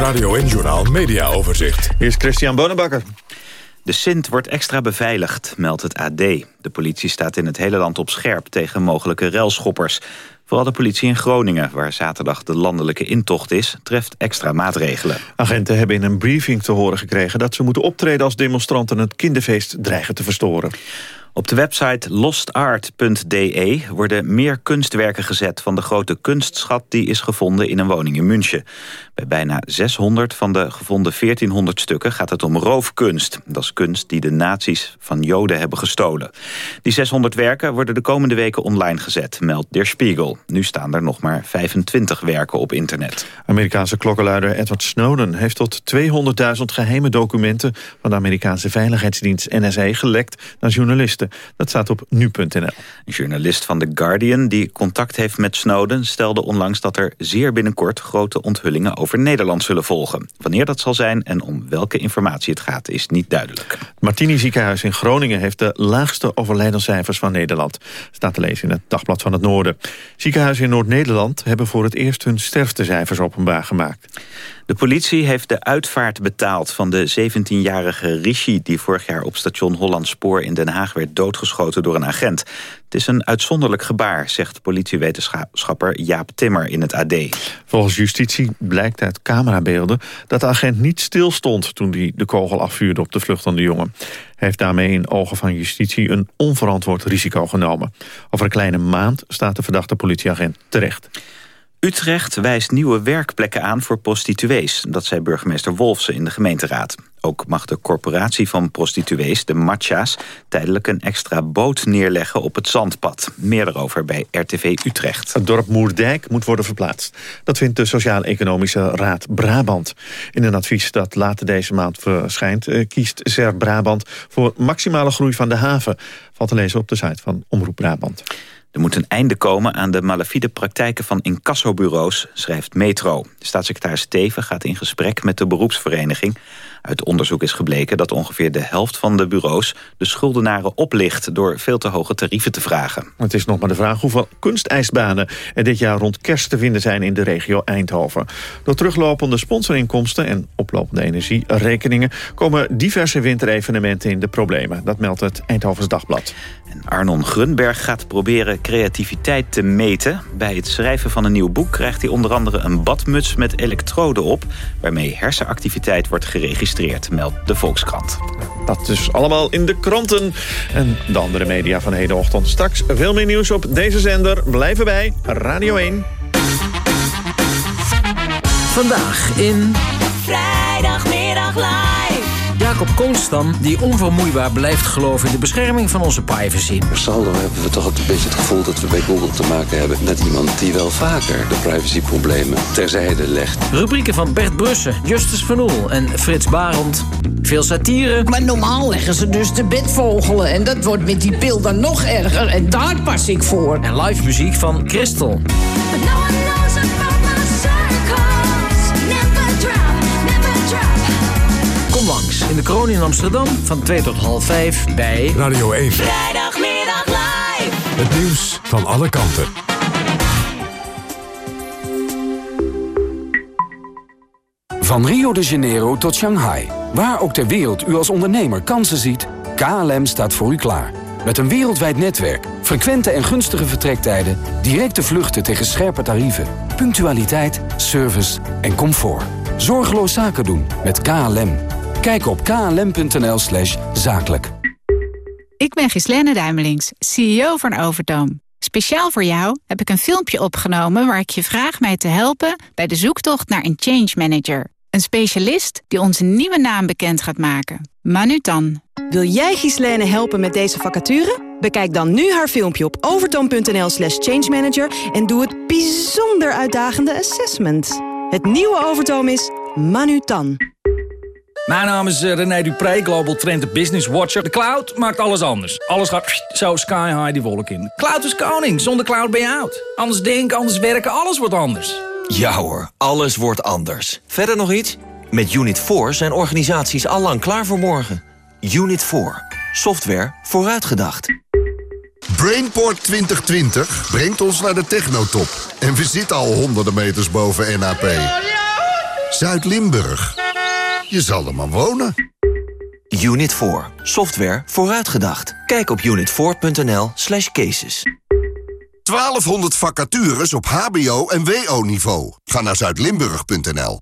Radio en Journal Media Overzicht. Hier is Christian Bonenbakker. De Sint wordt extra beveiligd, meldt het AD. De politie staat in het hele land op scherp tegen mogelijke relschoppers. Vooral de politie in Groningen, waar zaterdag de landelijke intocht is... treft extra maatregelen. Agenten hebben in een briefing te horen gekregen... dat ze moeten optreden als demonstranten het kinderfeest dreigen te verstoren. Op de website lostart.de worden meer kunstwerken gezet... van de grote kunstschat die is gevonden in een woning in München. Bij bijna 600 van de gevonden 1400 stukken gaat het om roofkunst. Dat is kunst die de nazi's van Joden hebben gestolen. Die 600 werken worden de komende weken online gezet, meldt Der Spiegel. Nu staan er nog maar 25 werken op internet. Amerikaanse klokkenluider Edward Snowden heeft tot 200.000 geheime documenten... van de Amerikaanse veiligheidsdienst NSA gelekt naar journalisten. Dat staat op nu.nl. Een journalist van The Guardian die contact heeft met Snowden... stelde onlangs dat er zeer binnenkort grote onthullingen over Nederland zullen volgen. Wanneer dat zal zijn en om welke informatie het gaat is niet duidelijk. Het Martini ziekenhuis in Groningen heeft de laagste overlijdenscijfers van Nederland. Staat te lezen in het Dagblad van het Noorden. Ziekenhuizen in Noord-Nederland hebben voor het eerst hun sterftecijfers openbaar gemaakt. De politie heeft de uitvaart betaald van de 17-jarige Rishi... die vorig jaar op station Hollandspoor in Den Haag werd doodgeschoten door een agent. Het is een uitzonderlijk gebaar, zegt politiewetenschapper Jaap Timmer in het AD. Volgens justitie blijkt uit camerabeelden dat de agent niet stilstond... toen hij de kogel afvuurde op de vluchtende jongen. Hij heeft daarmee in ogen van justitie een onverantwoord risico genomen. Over een kleine maand staat de verdachte politieagent terecht. Utrecht wijst nieuwe werkplekken aan voor prostituees. Dat zei burgemeester Wolfsen in de gemeenteraad. Ook mag de corporatie van prostituees, de Matcha's... tijdelijk een extra boot neerleggen op het zandpad. Meer daarover bij RTV Utrecht. Het dorp Moerdijk moet worden verplaatst. Dat vindt de Sociaal-Economische Raad Brabant. In een advies dat later deze maand verschijnt... Eh, kiest SER Brabant voor maximale groei van de haven. Valt te lezen op de site van Omroep Brabant. Er moet een einde komen aan de malafide praktijken van incassobureaus, schrijft Metro. Staatssecretaris Steven gaat in gesprek met de beroepsvereniging. Uit onderzoek is gebleken dat ongeveer de helft van de bureaus... de schuldenaren oplicht door veel te hoge tarieven te vragen. Het is nog maar de vraag hoeveel kunstijsbanen... er dit jaar rond kerst te vinden zijn in de regio Eindhoven. Door teruglopende sponsorinkomsten en oplopende energierekeningen... komen diverse winterevenementen in de problemen. Dat meldt het Eindhovens Dagblad. En Arnon Grunberg gaat proberen creativiteit te meten. Bij het schrijven van een nieuw boek krijgt hij onder andere een badmuts met elektroden op... waarmee hersenactiviteit wordt geregistreerd, meldt de Volkskrant. Dat dus allemaal in de kranten en de andere media van hedenochtend. Straks veel meer nieuws op deze zender. Blijven bij Radio 1. Vandaag in... Vrijdagmiddag live. Jacob Koonstam, die onvermoeibaar blijft geloven in de bescherming van onze privacy. Saldo hebben we toch een beetje het gevoel dat we bij Google te maken hebben met iemand die wel vaker de privacyproblemen terzijde legt. Rubrieken van Bert Brussen, Justus van Oel en Frits Barend. Veel satire. Maar normaal leggen ze dus de bedvogelen en dat wordt met die pil dan nog erger en daar pas ik voor. En live muziek van Christel. Kroon in Amsterdam van 2 tot half 5 bij Radio 1. Vrijdagmiddag live. Het nieuws van alle kanten. Van Rio de Janeiro tot Shanghai. Waar ook ter wereld u als ondernemer kansen ziet, KLM staat voor u klaar. Met een wereldwijd netwerk, frequente en gunstige vertrektijden... directe vluchten tegen scherpe tarieven, punctualiteit, service en comfort. Zorgeloos zaken doen met KLM. Kijk op klm.nl slash zakelijk. Ik ben Gislene Duimelings, CEO van Overtoom. Speciaal voor jou heb ik een filmpje opgenomen waar ik je vraag mij te helpen... bij de zoektocht naar een change manager. Een specialist die onze nieuwe naam bekend gaat maken. Manutan. Wil jij Gislene helpen met deze vacature? Bekijk dan nu haar filmpje op overtoom.nl slash changemanager... en doe het bijzonder uitdagende assessment. Het nieuwe Overtoom is Manutan. Mijn naam is eh, René Dupré, Global Trend Business Watcher. De cloud maakt alles anders. Alles gaat zo sky high die wolk in. Cloud is koning, zonder cloud ben je oud. Anders denken, anders werken, alles wordt anders. Ja hoor, alles wordt anders. Verder nog iets? Met Unit 4 zijn organisaties allang klaar voor morgen. Unit 4. Software vooruitgedacht. Brainport 2020 brengt ons naar de technotop. En we zitten al honderden meters boven NAP. Zuid-Limburg. Je zal er maar wonen. Unit 4. Software vooruitgedacht. Kijk op unit4.nl slash cases. 1200 vacatures op hbo- en wo-niveau. Ga naar zuidlimburg.nl.